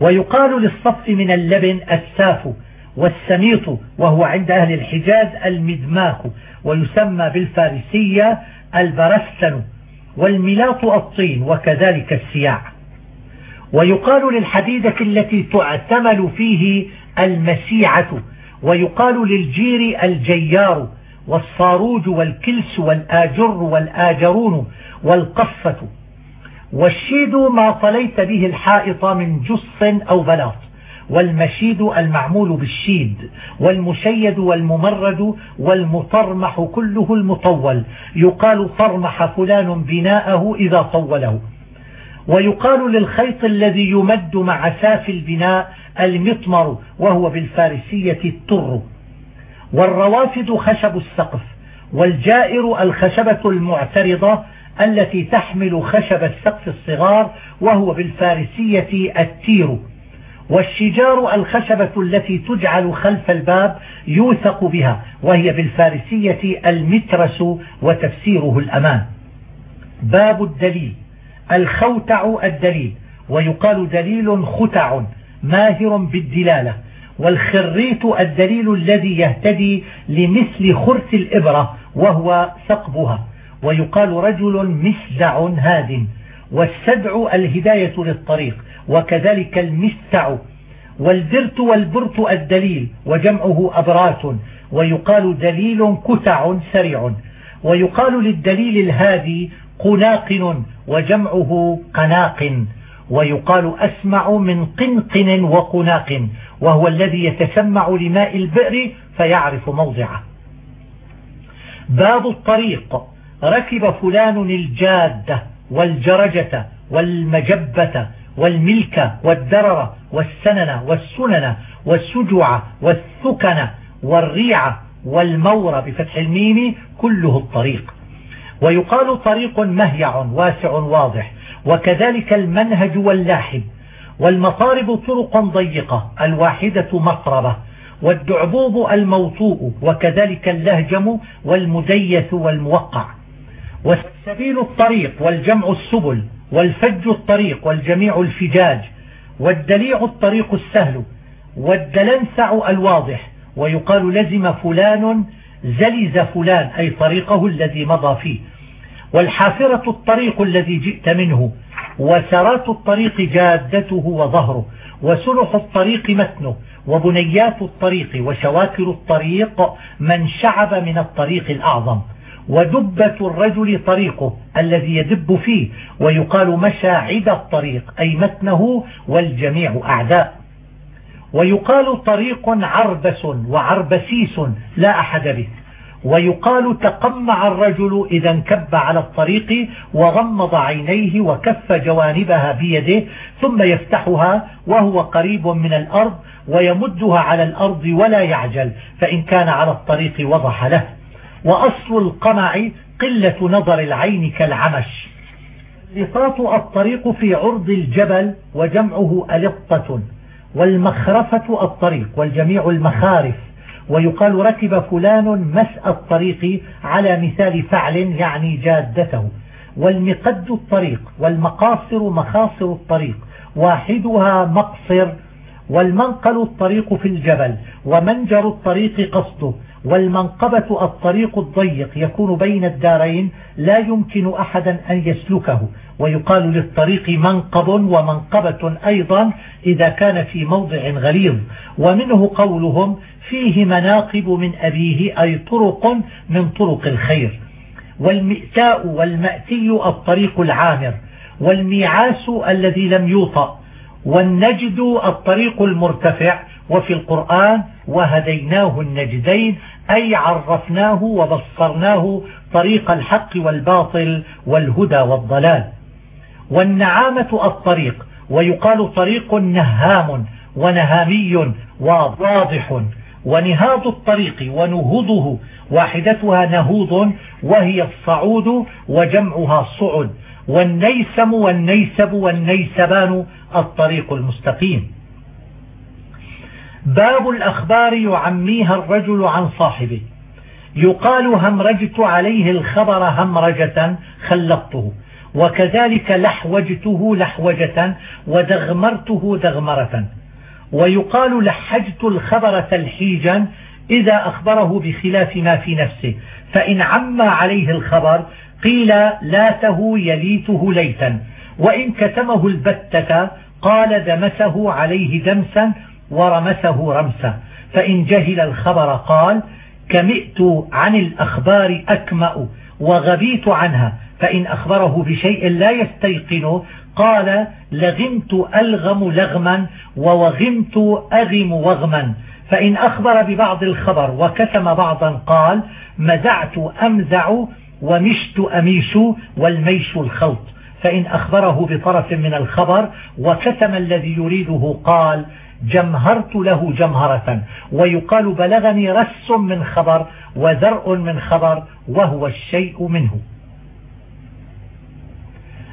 ويقال للصف من اللبن الساف والسميط وهو عند أهل الحجاز المدماك ويسمى بالفارسية البرستن والملاط الطين وكذلك السياع. ويقال للحديدة التي تعتمل فيه المسيعة ويقال للجير الجيار والصاروج والكلس والآجر والآجرون والقصة. والشيد ما طليت به الحائط من جص أو بلاط. والمشيد المعمول بالشيد. والمشيد والممرد والمطرمح كله المطول. يقال طرمح فلان بناءه إذا طوله. ويقال للخيط الذي يمد مع ساف البناء المطمر وهو بالفارسية التر. والروافد خشب السقف والجائر الخشبة المعترضة التي تحمل خشب السقف الصغار وهو بالفارسية التير. والشجار الخشبة التي تجعل خلف الباب يوثق بها وهي بالفارسية المترس وتفسيره الأمان. باب الدليل. الخوتع الدليل ويقال دليل ختع ماهر بالدلالة والخريت الدليل الذي يهتدي لمثل خرس الإبرة وهو ثقبها ويقال رجل مسدع هاد والسدع الهداية للطريق وكذلك المستع والدرت والبرت الدليل وجمعه أبرات ويقال دليل كتع سريع ويقال للدليل الهادي قناقن وجمعه قناق ويقال أسمع من قنقن وقناق وهو الذي يتسمع لماء البئر فيعرف موضعه. باب الطريق. ركب فلان الجادة والجرجة والمجبة والملك والدرر والسنن والسنن والسجع والثكن والريع والمور بفتح الميم كله الطريق. ويقال طريق مهيع واسع واضح وكذلك المنهج واللاحب. والمطارب طرق ضيقة الواحدة مطربة والدعبوب الموطوء وكذلك اللهجم والمديث والموقع. والسبيل الطريق والجمع السبل والفج الطريق والجميع الفجاج. والدليع الطريق السهل والدلنسع الواضح ويقال لزم فلان زلز فلان أي طريقه الذي مضى فيه. والحافرة الطريق الذي جئت منه وسرات الطريق جادته وظهره وسلح الطريق متنه وبنيات الطريق وشواكر الطريق من شعب من الطريق الأعظم. ودبة الرجل طريقه الذي يدب فيه ويقال مشاعد الطريق أي متنه والجميع أعداء. ويقال طريق عربس وعربسيس لا أحد به. ويقال تقمع الرجل إذا انكب على الطريق وغمض عينيه وكف جوانبها بيده ثم يفتحها وهو قريب من الأرض ويمدها على الأرض ولا يعجل فإن كان على الطريق وضح له. وأصل القمع قلة نظر العين كالعمش. لقاط الطريق في عرض الجبل وجمعه ألطة والمخرفة الطريق والجميع المخارف. ويقال ركب فلان مسأ الطريق على مثال فعل يعني جادته. والمقد الطريق والمقاصر مخاصر الطريق. واحدها مقصر والمنقل الطريق في الجبل ومنجر الطريق قصده والمنقبة الطريق الضيق يكون بين الدارين لا يمكن أحدا أن يسلكه. ويقال للطريق منقب ومنقبة أيضا إذا كان في موضع غليظ. ومنه قولهم فيه مناقب من أبيه أي طرق من طرق الخير. والمئتاء والمأتي الطريق العامر والميعاس الذي لم يوطأ. والنجد الطريق المرتفع وفي القرآن وهديناه النجدين أي عرفناه وبصرناه طريق الحق والباطل والهدى والضلال. والنعامة الطريق ويقال طريق نهام ونهامي واضح. ونهاض الطريق ونهوضه واحدتها نهوض وهي الصعود وجمعها صعد. والنيسم والنيسب والنيسبان الطريق المستقيم. باب الأخبار يعميها الرجل عن صاحبه. يقال همرجت عليه الخبر همرجة خلقته وكذلك لحوجته لحوجة ودغمرته دغمرة. ويقال لحجت الخبر تلحيجا إذا أخبره بخلاف ما في نفسه فإن عم عليه الخبر قيل لاته يليته ليتا وإن كتمه البتة قال دمسه عليه دمسا ورمسه رمسا. فإن جهل الخبر قال كمئت عن الأخبار أكمأ وغبيت عنها فإن أخبره بشيء لا يستيقنه قال لغمت ألغم لغما ووغمت أغم وغما. فإن أخبر ببعض الخبر وكتم بعضا قال مزعت أمزع ومشت أميش والميش الخلط فإن أخبره بطرف من الخبر وكتم الذي يريده قال جمهرت له جمهرة. ويقال بلغني رس من خبر وذرء من خبر وهو الشيء منه.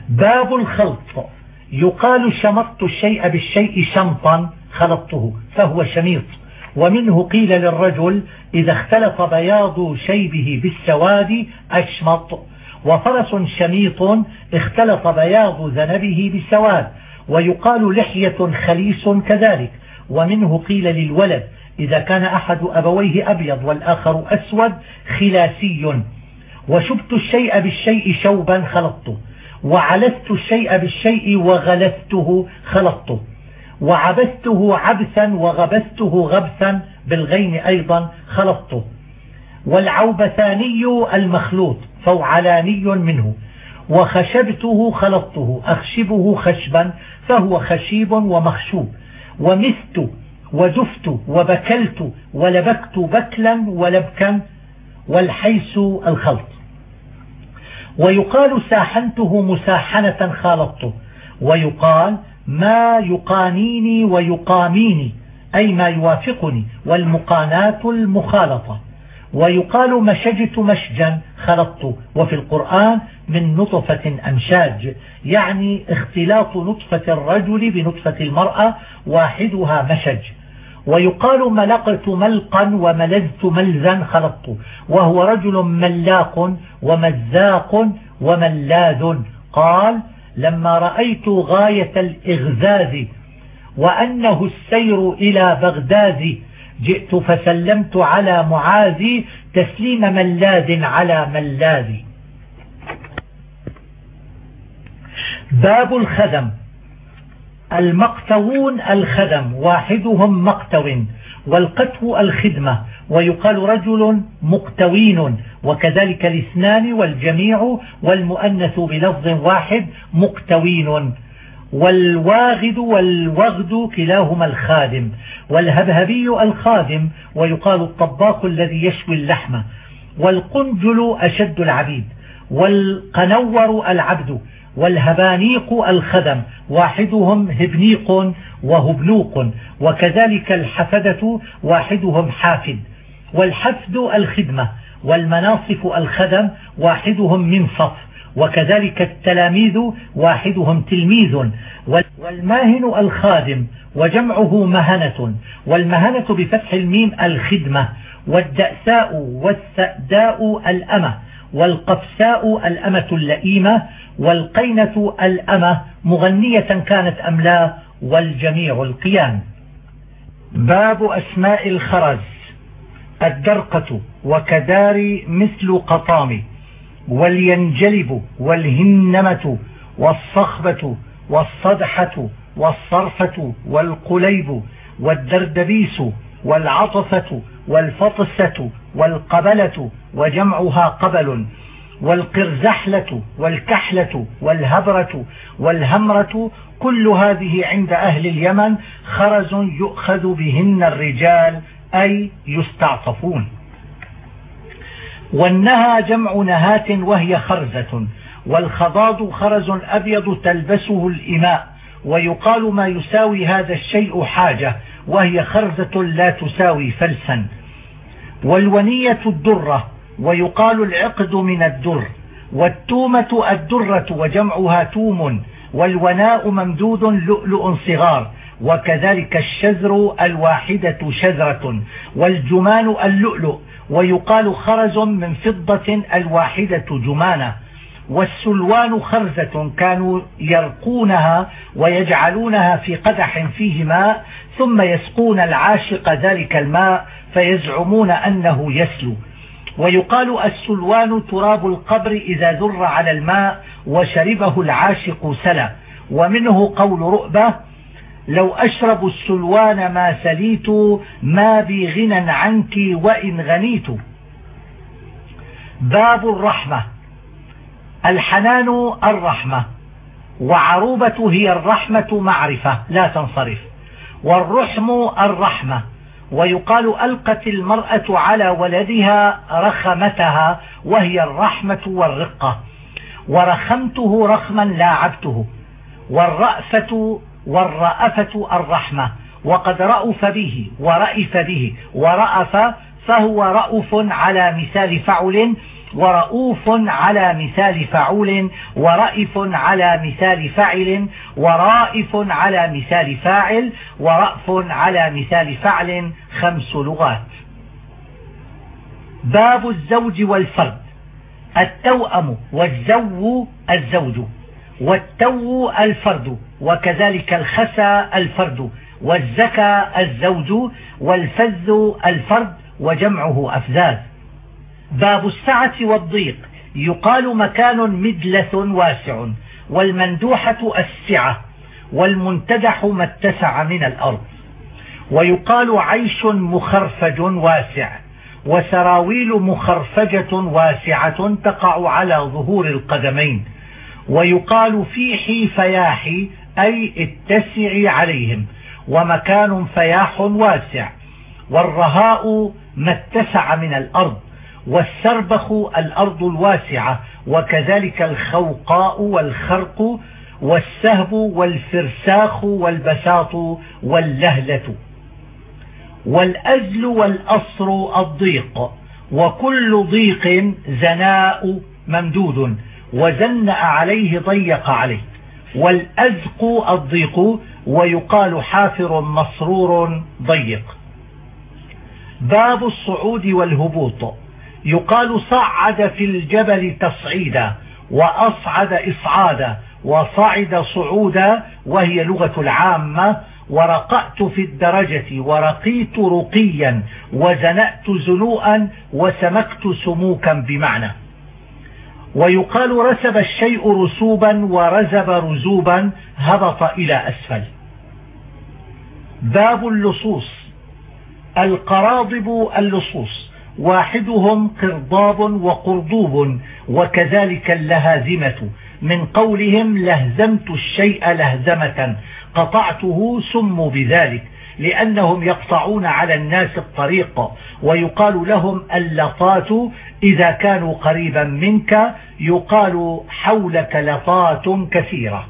باب الخلط. يقال شمطت الشيء بالشيء شمطا خلطته فهو شميط. ومنه قيل للرجل إذا اختلط بياض شيبه بالسواد أشمط. وفرس شميط اختلط بياض ذنبه بالسواد. ويقال لحية خليس كذلك. ومنه قيل للولد إذا كان أحد أبويه أبيض والآخر أسود خلاسي. وشبت الشيء بالشيء شوبا خلطته. وعلست الشيء بالشيء وغلسته خلطته. وعبثته عبثا وغبثته غبثا بالغين أيضا خلطته والعوبثاني المخلوط فوعلاني منه. وخشبته خلطته أخشبه خشبا فهو خشيب ومخشوب. ومست وزفت وبكلت ولبكت بكلا ولبكا والحيس الخلط. ويقال ساحنته مساحنة خالطته. ويقال ما يقانيني ويقاميني أي ما يوافقني والمقانات المخالطة. ويقال مشجت مشجا خلطت وفي القرآن من نطفة أمشاج يعني اختلاط نطفة الرجل بنطفة المرأة واحدها مشج. ويقال ملقت ملقا وملذت ملزا خلطت وهو رجل ملاق ومزاق وملاذ. قال لما رأيت غاية الإغزاز وأنه السير إلى بغداد جئت فسلمت على معاذ تسليم ملاذ على ملاذ. باب الخدم. المقتوون الخدم واحدهم مقتو. والقتو الخدمة ويقال رجل مقتوين وكذلك الاثنان والجميع والمؤنث بلفظ واحد مقتوين. والواغد والوغد كلاهما الخادم والهبهبي الخادم ويقال الطباخ الذي يشوي اللحم. والقنجل أشد العبيد والقنور العبد والهبانيق الخدم واحدهم هبنيق وهبنوق وكذلك الحفدة واحدهم حافد. والحفد الخدمة والمناصف الخدم واحدهم منصف وكذلك التلاميذ واحدهم تلميذ. والماهن الخادم وجمعه مهنة. والمهنة بفتح الميم الخدمة والدأساء والسأداء الأمة. والقفساء الأمة اللئيمة والقينة الأمة مغنية كانت أم لا والجميع القيام. باب أسماء الخرز الدرقة وكدار مثل قطام والينجلب والهنمة والصخبة والصدحة والصرفة والقليب والدردبيس والعطفة والفطسة والقبلة وجمعها قبل والقرزحلة والكحلة والهبرة والهمرة كل هذه عند أهل اليمن خرز يؤخذ بهن الرجال أي يستعطفون. والنهى جمع نهات وهي خرزة والخضاض خرز أبيض تلبسه الإماء ويقال ما يساوي هذا الشيء حاجة وهي خرزة لا تساوي فلسا. والونية الدرة ويقال العقد من الدر والتومة الدرة وجمعها توم والوناء ممدود لؤلؤ صغار وكذلك الشذر الواحدة شذرة والجمان اللؤلؤ ويقال خرز من فضة الواحدة جمانة. والسلوان خرزة كانوا يرقونها ويجعلونها في قدح فيه ماء ثم يسقون العاشق ذلك الماء فيزعمون أنه يسلو. ويقال السلوان تراب القبر إذا ذر على الماء وشربه العاشق سلا. ومنه قول رؤبة لو أشرب السلوان ما سليت ما بي غنى عنك وإن غنيت باب الرحمة. الحنان الرحمة وعروبة هي الرحمة معرفة لا تنصرف. والرحم الرحمة ويقال ألقت المرأة على ولدها رخمتها وهي الرحمة والرقة. ورخمته رخما لاعبته والرأفة والرأفة الرحمة وقد رأف به ورأف به ورأف فهو رأف على مثال فعل ورؤوف على مثال فعول ورائف على مثال فعل ورائف على مثال فاعل ورأف على مثال فعل خمس لغات. باب الزوج والفرد. التوأم والزو الزوج والتو الفرد وكذلك الخسى الفرد والزكى الزوج والفز الفرد وجمعه أفزاز. باب السعة والضيق. يقال مكان مدلس واسع والمندوحة السعة والمنتدح ما اتسع من الأرض. ويقال عيش مخرفج واسع وسراويل مخرفجة واسعة تقع على ظهور القدمين. ويقال فيحي فياحي أي اتسعي عليهم ومكان فياح واسع. والرهاء ما اتسع من الأرض. والسربخ الأرض الواسعة وكذلك الخوقاء والخرق والسهب والفرساخ والبساط واللهلة. والأزل والأصر الضيق وكل ضيق زناء ممدود وزنأ عليه ضيق عليه. والأزق الضيق ويقال حافر مسرور ضيق. باب الصعود والهبوط يقال صعد في الجبل تصعيدا وأصعد إصعادا وصعد صعودا وهي لغة العامة ورقأت في الدرجة ورقيت رقيا وزنأت زنوءا وسمكت سموكا بمعنى. ويقال رسب الشيء رسوبا ورزب رزوبا هبط إلى أسفل. باب اللصوص. القراضب اللصوص. واحدهم قرضاب وقرضوب وكذلك اللهازمة. من قولهم لهزمت الشيء لهزمة قطعته سموا بذلك لأنهم يقطعون على الناس الطريق ويقال لهم اللطات إذا كانوا قريبا منك يقال حولك لطات كثيرة.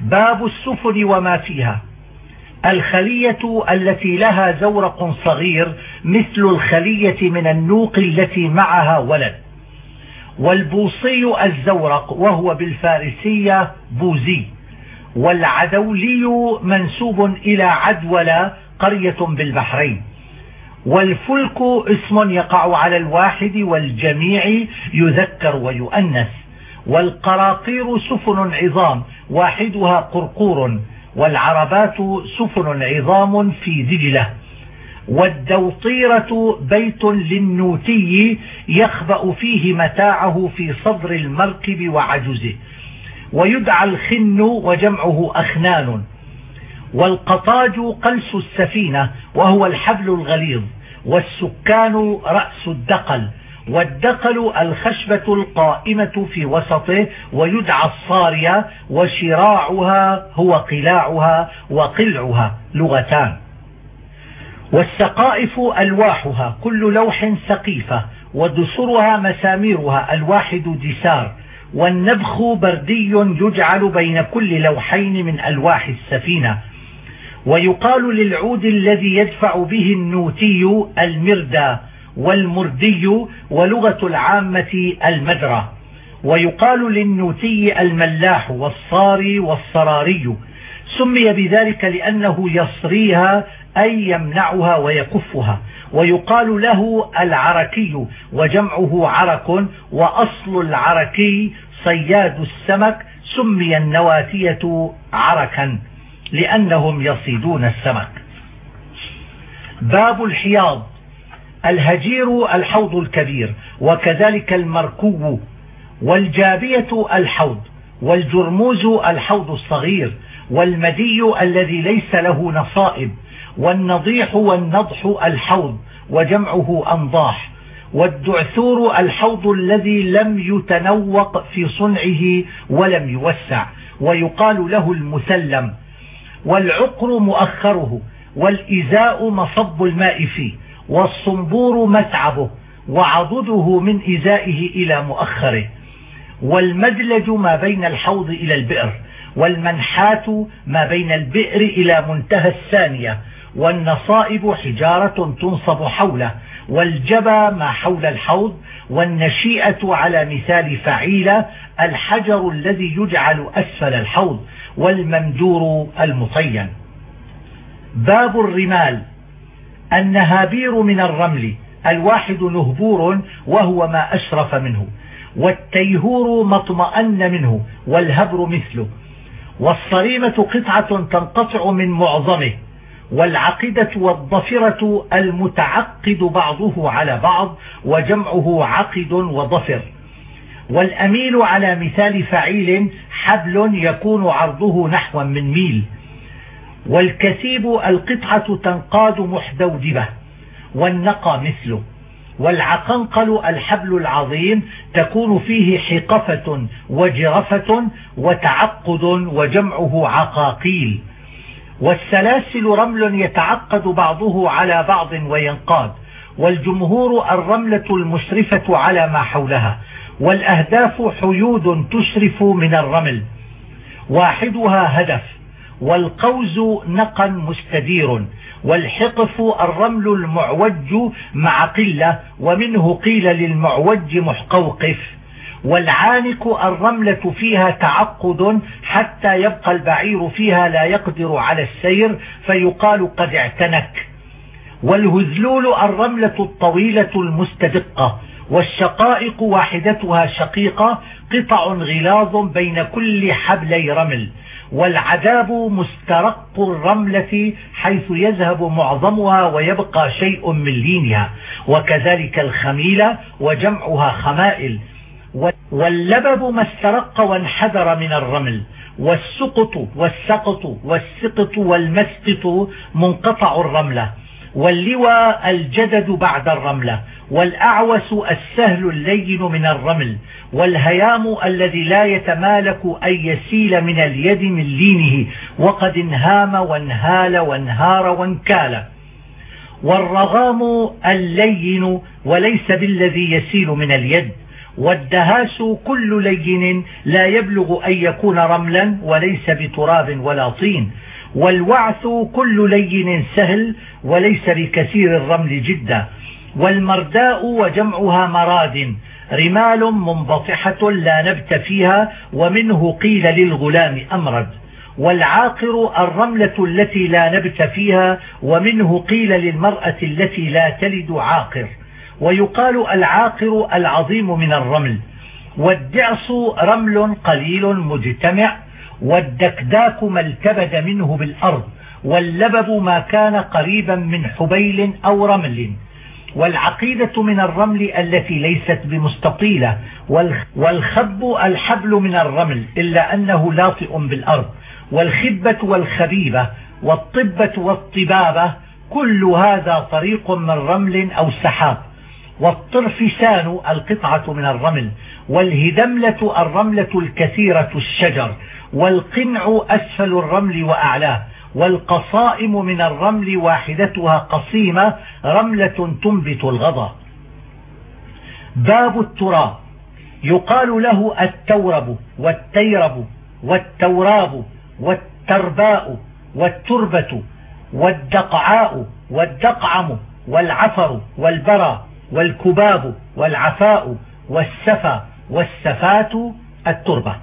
باب السفن وما فيها. الخلية التي لها زورق صغير مثل الخلية من النوق التي معها ولد. والبوصي الزورق وهو بالفارسية بوزي. والعدولي منسوب إلى عدول قرية بالبحرين. والفلك اسم يقع على الواحد والجميع يذكر ويؤنث. والقراقير سفن عظام واحدها قرقور. والعربات سفن عظام في دجلة والدوطيرة بيت للنوتي يخبأ فيه متاعه في صدر المركب وعجزه. ويدعى الخن وجمعه أخنان. والقطاج قلس السفينة وهو الحبل الغليظ. والسكان رأس الدقل. والدقل الخشبة القائمة في وسطه. ويدعى الصارية. وشراعها هو قلاعها وقلعها لغتان. والسقائف ألواحها كل لوح سقيفة ودسرها مساميرها الواحد دسار والنبخ بردي يجعل بين كل لوحين من ألواح السفينة. ويقال للعود الذي يدفع به النوتي المردى والمردي ولغة العامة المدرة ويقال للنوتي الملاح والصاري والصراري. سمي بذلك لأنه يصريها أي يمنعها ويكفها. ويقال له العركي وجمعه عرك وأصل العركي صياد السمك سمي النواتية عركا لأنهم يصيدون السمك. باب الحياض الهجير الحوض الكبير وكذلك المركو والجابية الحوض والجرموز الحوض الصغير والمدي الذي ليس له نصائب. والنضيح والنضح الحوض وجمعه أنضاح. والدعثور الحوض الذي لم يتنوق في صنعه ولم يوسع ويقال له المسلم. والعقر مؤخره والإزاء مصب الماء فيه والصنبور متعبه وعضده من إزائه إلى مؤخره. والمدلج ما بين الحوض إلى البئر والمنحات ما بين البئر إلى منتهى الثانية والنصائب حجارة تنصب حوله والجبى ما حول الحوض والنشيئة على مثال فعيلة الحجر الذي يجعل أسفل الحوض والممدور المطين. باب الرمال. النهابير من الرمل الواحد نهبور وهو ما أشرف منه والتيهور ما اطمأن منه والهبر مثله. والصريمة قطعة تنقطع من معظمه والعقدة والضفرة المتعقد بعضه على بعض وجمعه عقد وضفر. والأميل على مثال فعيل حبل يكون عرضه نحو من ميل. والكثيب القطعة تنقاد محدودبة والنقى مثله والعقنقل الحبل العظيم تكون فيه حقفة وجرفة وتعقد وجمعه عقاقيل. والسلاسل رمل يتعقد بعضه على بعض وينقاد والجمهور الرملة المشرفة على ما حولها والأهداف حيود تشرف من الرمل واحدها هدف والقوز نقا مستدير والحقف الرمل المعوج مع قلة ومنه قيل للمعوج محقوقف. والعانك الرملة فيها تعقد حتى يبقى البعير فيها لا يقدر على السير فيقال قد اعتنك. والهزلول الرملة الطويلة المستدقة والشقائق واحدتها شقيقة قطع غلاظ بين كل حبلي رمل. والعذاب مسترق الرملة حيث يذهب معظمها ويبقى شيء من لينها. وكذلك الخميلة وجمعها خمائل. واللبب ما استرق وانحدر من الرمل والسقط والسقط والسقط والمسقط منقطع الرملة واللوى الجدد بعد الرملة والأعوس السهل اللين من الرمل والهيام الذي لا يتمالك أن يسيل من اليد من لينه وقد انهام وانهال وانهار وانكال. والرغام اللين وليس بالذي يسيل من اليد والدهاس كل لين لا يبلغ أن يكون رملا وليس بتراب ولا طين. والوعث كل لين سهل وليس بكثير الرمل جدا. والمرداء وجمعها مراد. رمال منبطحة لا نبت فيها ومنه قيل للغلام أمرد. والعاقر الرملة التي لا نبت فيها ومنه قيل للمرأة التي لا تلد عاقر. ويقال العاقر العظيم من الرمل والدعص رمل قليل مجتمع والدكداك ما التبد منه بالأرض واللبب ما كان قريبا من حبيل أو رمل. والعقيدة من الرمل التي ليست بمستطيلة والخب الحبل من الرمل إلا أنه لاطئ بالأرض. والخبة والخبيبة والطبة والطبابة كل هذا طريق من رمل أو سحاب. والطرفسان القطعة من الرمل والهدملة الرملة الكثيرة الشجر والقنع أسفل الرمل وأعلاه والقصائم من الرمل واحدتها قصيمة رملة تنبت الغضا. باب التراب يقال له التورب والتيرب والتوراب والترباء والتربة والدقعاء والدقعم والعفر والبرى والكباب والعفاء والسفا والسفات التربة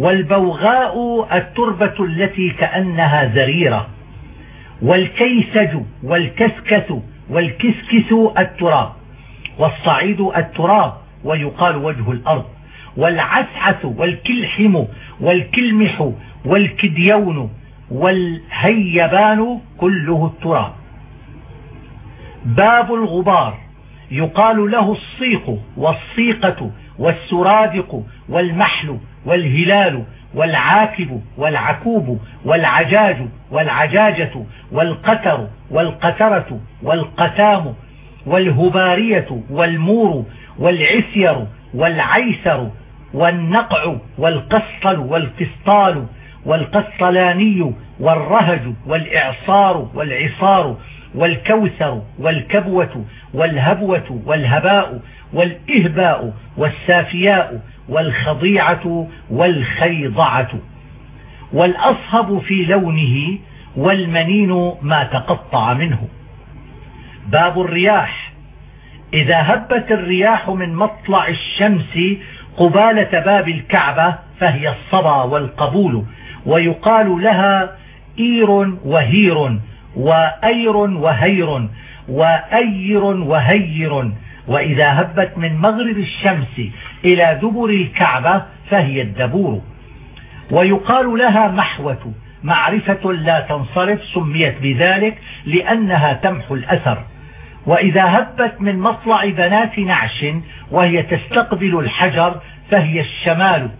والبوغاء التربة التي كأنها زريرة والكيسج والكسكس والكسكس التراب والصعيد التراب ويقال وجه الأرض والعسعس والكلحم والكلمح والكديون والهيبان كله التراب باب الغبار يقال له الصيق والصيقة والسرادق والمحل والهلال والعاكب والعكوب والعجاج والعجاجة والقتر والقترة والقتام والهبارية والمور والعسير والعيسر والنقع والقسطل والقسطال والقسطلاني والرهج والإعصار والعصار والكوثر والكبوة والهبوة والهباء والإهباء والسافياء والخضيعة والخيضعة والأصهب في لونه والمنين ما تقطع منه. باب الرياح. إذا هبت الرياح من مطلع الشمس قبالة باب الكعبة فهي الصبا والقبول ويقال لها إير وهير وأير وهير وأير وهير. وإذا هبت من مغرب الشمس إلى دبر الكعبة فهي الدبور. ويقال لها محوة معرفة لا تنصرف سميت بذلك لأنها تمحو الأثر. وإذا هبت من مطلع بنات نعش وهي تستقبل الحجر فهي الشمال.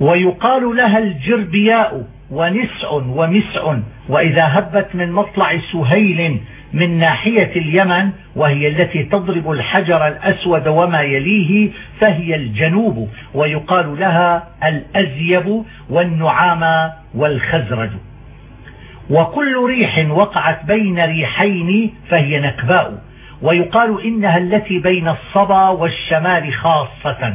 ويقال لها الجربياء ونسع ومسع. وإذا هبت من مطلع سهيل من ناحية اليمن وهي التي تضرب الحجر الأسود وما يليه فهي الجنوب. ويقال لها الأزيب والنعام والخزرج. وكل ريح وقعت بين ريحين فهي نكباء. ويقال إنها التي بين الصبا والشمال خاصة.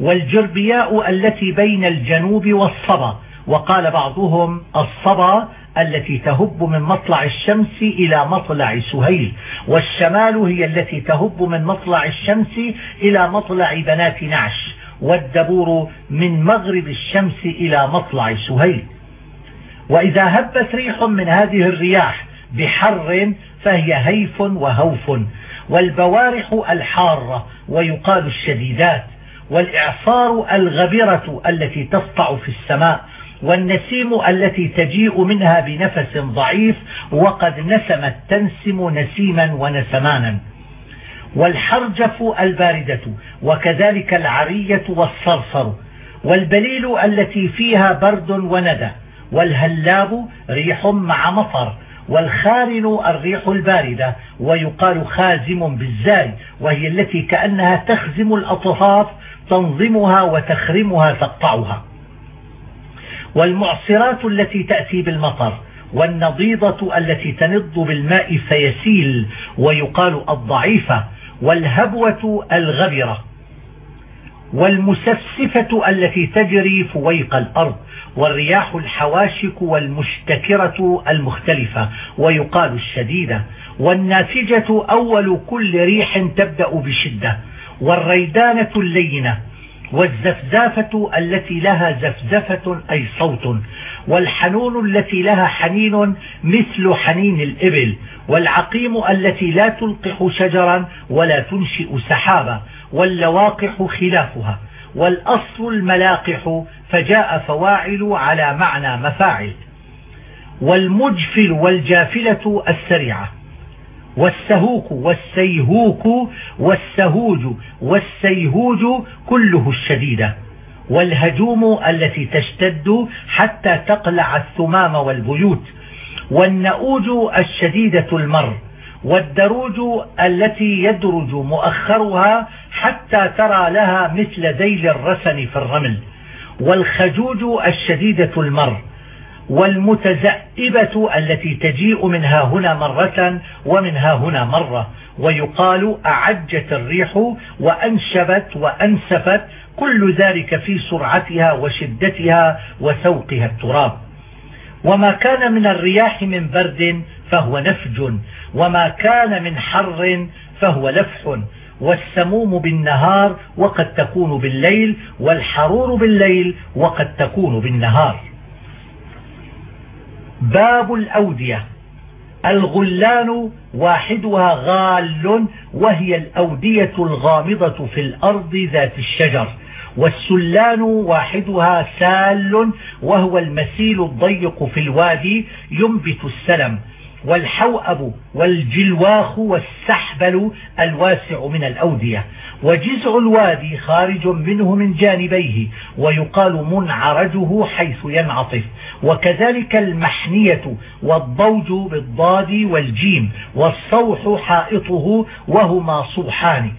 والجربياء التي بين الجنوب والصبا. وقال بعضهم الصبا التي تهب من مطلع الشمس إلى مطلع سهيل والشمال هي التي تهب من مطلع الشمس إلى مطلع بنات نعش والدبور من مغرب الشمس إلى مطلع سهيل. وإذا هبت ريح من هذه الرياح بحر فهي هيف وهوف والبوارح الحارة ويقال الشديدات والإعصار الغبرة التي تسطع في السماء والنسيم التي تجيء منها بنفس ضعيف وقد نسمت تنسم نسيما ونسمانا. والحرجف الباردة وكذلك العرية والصرصر. والبليل التي فيها برد وندى. والهلاب ريح مع مطر. والخارن الريح الباردة. ويقال خازم بالزاي. وهي التي كأنها تخزم الأطراف تنظمها وتخرمها تقطعها. والمعصرات التي تأتي بالمطر والنضيضة التي تنض بالماء فيسيل ويقال الضعيفة والهبوة الغبرة والمسفسفة التي تجري فويق الأرض والرياح الحواشك والمشتكرة المختلفة ويقال الشديدة والناتجة أول كل ريح تبدأ بشدة والريدانة اللينة والزفزافة التي لها زفزفة أي صوت والحنون التي لها حنين مثل حنين الإبل والعقيم التي لا تلقح شجرا ولا تنشئ سحابا واللواقح خلافها والأصل الملاقح فجاء فواعل على معنى مفاعل والمجفل والجافلة السريعة. والسهوك والسيهوك والسهوج والسيهوج كله الشديدة والهجوم التي تشتد حتى تقلع الثمام والبيوت والنؤوج الشديدة المر والدروج التي يدرج مؤخرها حتى ترى لها مثل ذيل الرسن في الرمل والخجوج الشديدة المر والمتزئبة التي تجيء منها هنا مرة ومنها هنا مرة. ويقال أعجت الريح وأنشبت وأنسفت كل ذلك في سرعتها وشدتها وسوقها التراب. وما كان من الرياح من برد فهو نفج وما كان من حر فهو لفح. والسموم بالنهار وقد تكون بالليل والحرور بالليل وقد تكون بالنهار. باب الأودية. الغلان واحدها غال وهي الأودية الغامضة في الأرض ذات الشجر والسلان واحدها سال وهو المسيل الضيق في الوادي ينبت السلم والحوأب والجلواخ والسحبل الواسع من الأودية وجزع الوادي خارج منه من جانبيه ويقال منعرجه حيث ينعطف وكذلك المحنية والضوج بالضاد والجيم والصوح حائطه وهما صوحان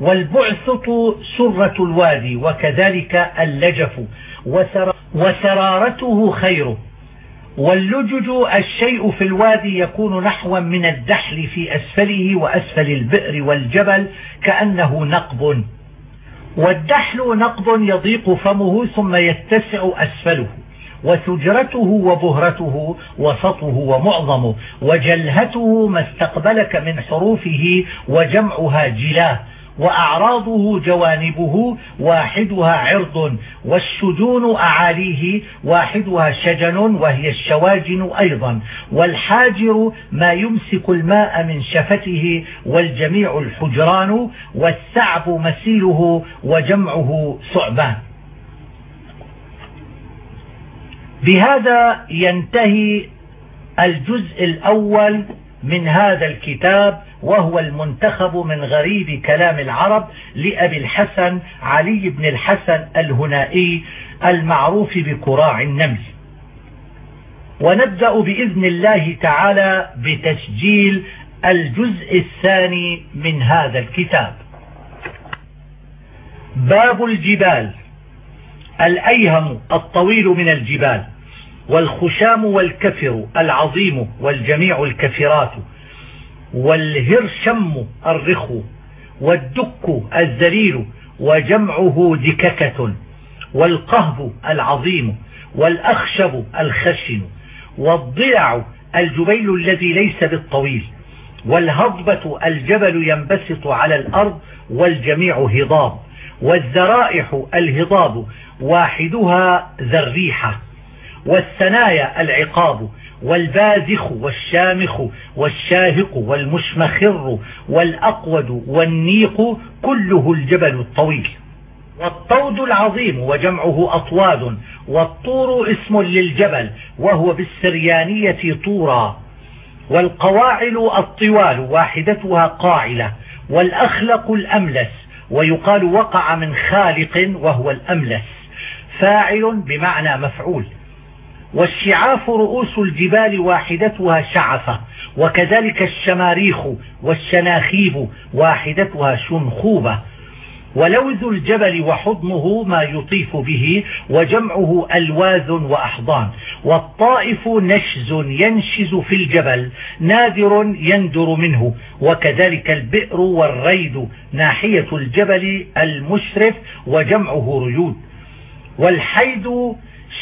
والبعثط سرة الوادي وكذلك اللجف وسرارته خيره واللجج الشيء في الوادي يكون نحوا من الدحل في أسفله وأسفل البئر والجبل كأنه نقب. والدحل نقب يضيق فمه ثم يتسع أسفله. وسجرته وبهرته وسطه ومعظمه وجلهته ما استقبلك من حروفه وجمعها جلاه وأعراضه جوانبه واحدها عرض والشجون أعاليه واحدها شجن وهي الشواجن أيضا والحاجر ما يمسك الماء من شفته والجميع الحجران والثعب مسيله وجمعه ثعبان بهذا ينتهي الجزء الأول من هذا الكتاب وهو المنتخب من غريب كلام العرب لأبي الحسن علي بن الحسن الهنائي المعروف بكراع النمل. ونبدأ بإذن الله تعالى بتسجيل الجزء الثاني من هذا الكتاب. باب الجبال الأيهم الطويل من الجبال. والخشام والكفر العظيم والجميع الكفرات والهرشم الرخو والدك الذليل وجمعه دككة والقهب العظيم والأخشب الخشن والضلع الجبيل الذي ليس بالطويل والهضبة الجبل ينبسط على الأرض والجميع هضاب والذرائح الهضاب واحدها ذريحة والثنايا العقاب والبازخ والشامخ والشاهق والمشمخر والأقود والنيق كله الجبل الطويل. والطود العظيم وجمعه أطواد والطور اسم للجبل وهو بالسريانية طورا. والقواعل الطوال واحدتها قاعلة والأخلق الأملس ويقال وقع من خالق وهو الأملس. فاعل بمعنى مفعول. والشعاف رؤوس الجبال واحدتها شعفة وكذلك الشماريخ والشناخيب واحدتها شنخوبة. ولوذ الجبل وحضنه ما يطيف به وجمعه ألواذ وأحضان. والطائف نشز ينشز في الجبل نادر يندر منه. وكذلك البئر والريد ناحية الجبل المشرف وجمعه ريود. والحيد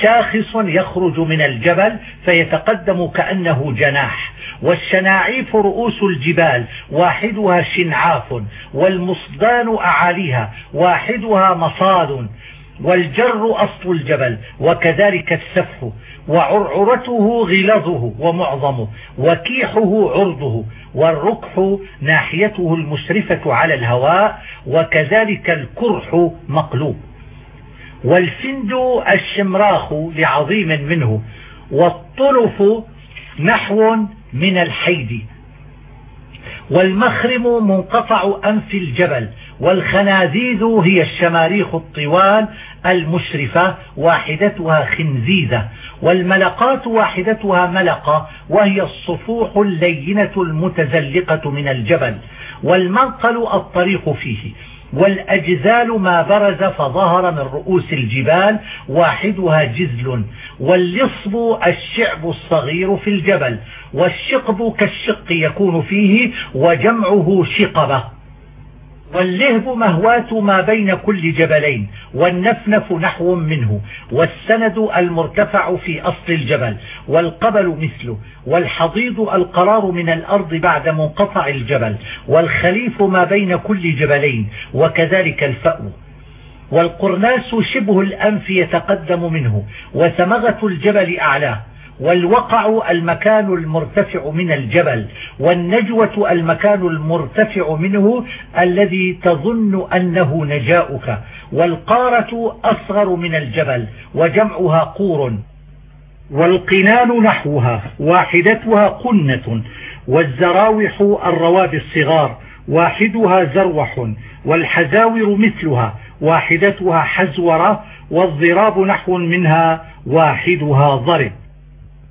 شاخص يخرج من الجبل فيتقدم كأنه جناح. والشناعيف رؤوس الجبال واحدها شنعاف والمصدان أعاليها واحدها مصاد والجر أصل الجبل وكذلك السفح وعرعرته غلظه ومعظمه وكيحه عرضه والركح ناحيته المشرفة على الهواء وكذلك الكرح مقلوب. والفند الشمراخ لعظيم منه والطرف نحو من الحيد. والمخرم منقطع أنف الجبل والخنازيز هي الشماريخ الطوال المشرفة واحدتها خنزيزة والملقات واحدتها ملقة وهي الصفوح اللينة المتزلقة من الجبل. والمنقل الطريق فيه. والأجزال ما برز فظهر من رؤوس الجبال واحدها جزل واللصب الشعب الصغير في الجبل والشقب كالشق يكون فيه وجمعه شقبة. واللهب مهوات ما بين كل جبلين والنفنف نحو منه والسند المرتفع في أصل الجبل والقبل مثله والحضيض القرار من الأرض بعد منقطع الجبل والخليف ما بين كل جبلين وكذلك الفأو. والقرناس شبه الأنف يتقدم منه وثمغة الجبل أعلاه. والوقع المكان المرتفع من الجبل والنجوة المكان المرتفع منه الذي تظن أنه نجاؤك والقارة أصغر من الجبل وجمعها قور والقنان نحوها واحدتها قنة والزراوح الرواب الصغار واحدها زروح والحزاور مثلها واحدتها حزورة والضراب نحو منها واحدها ضرب.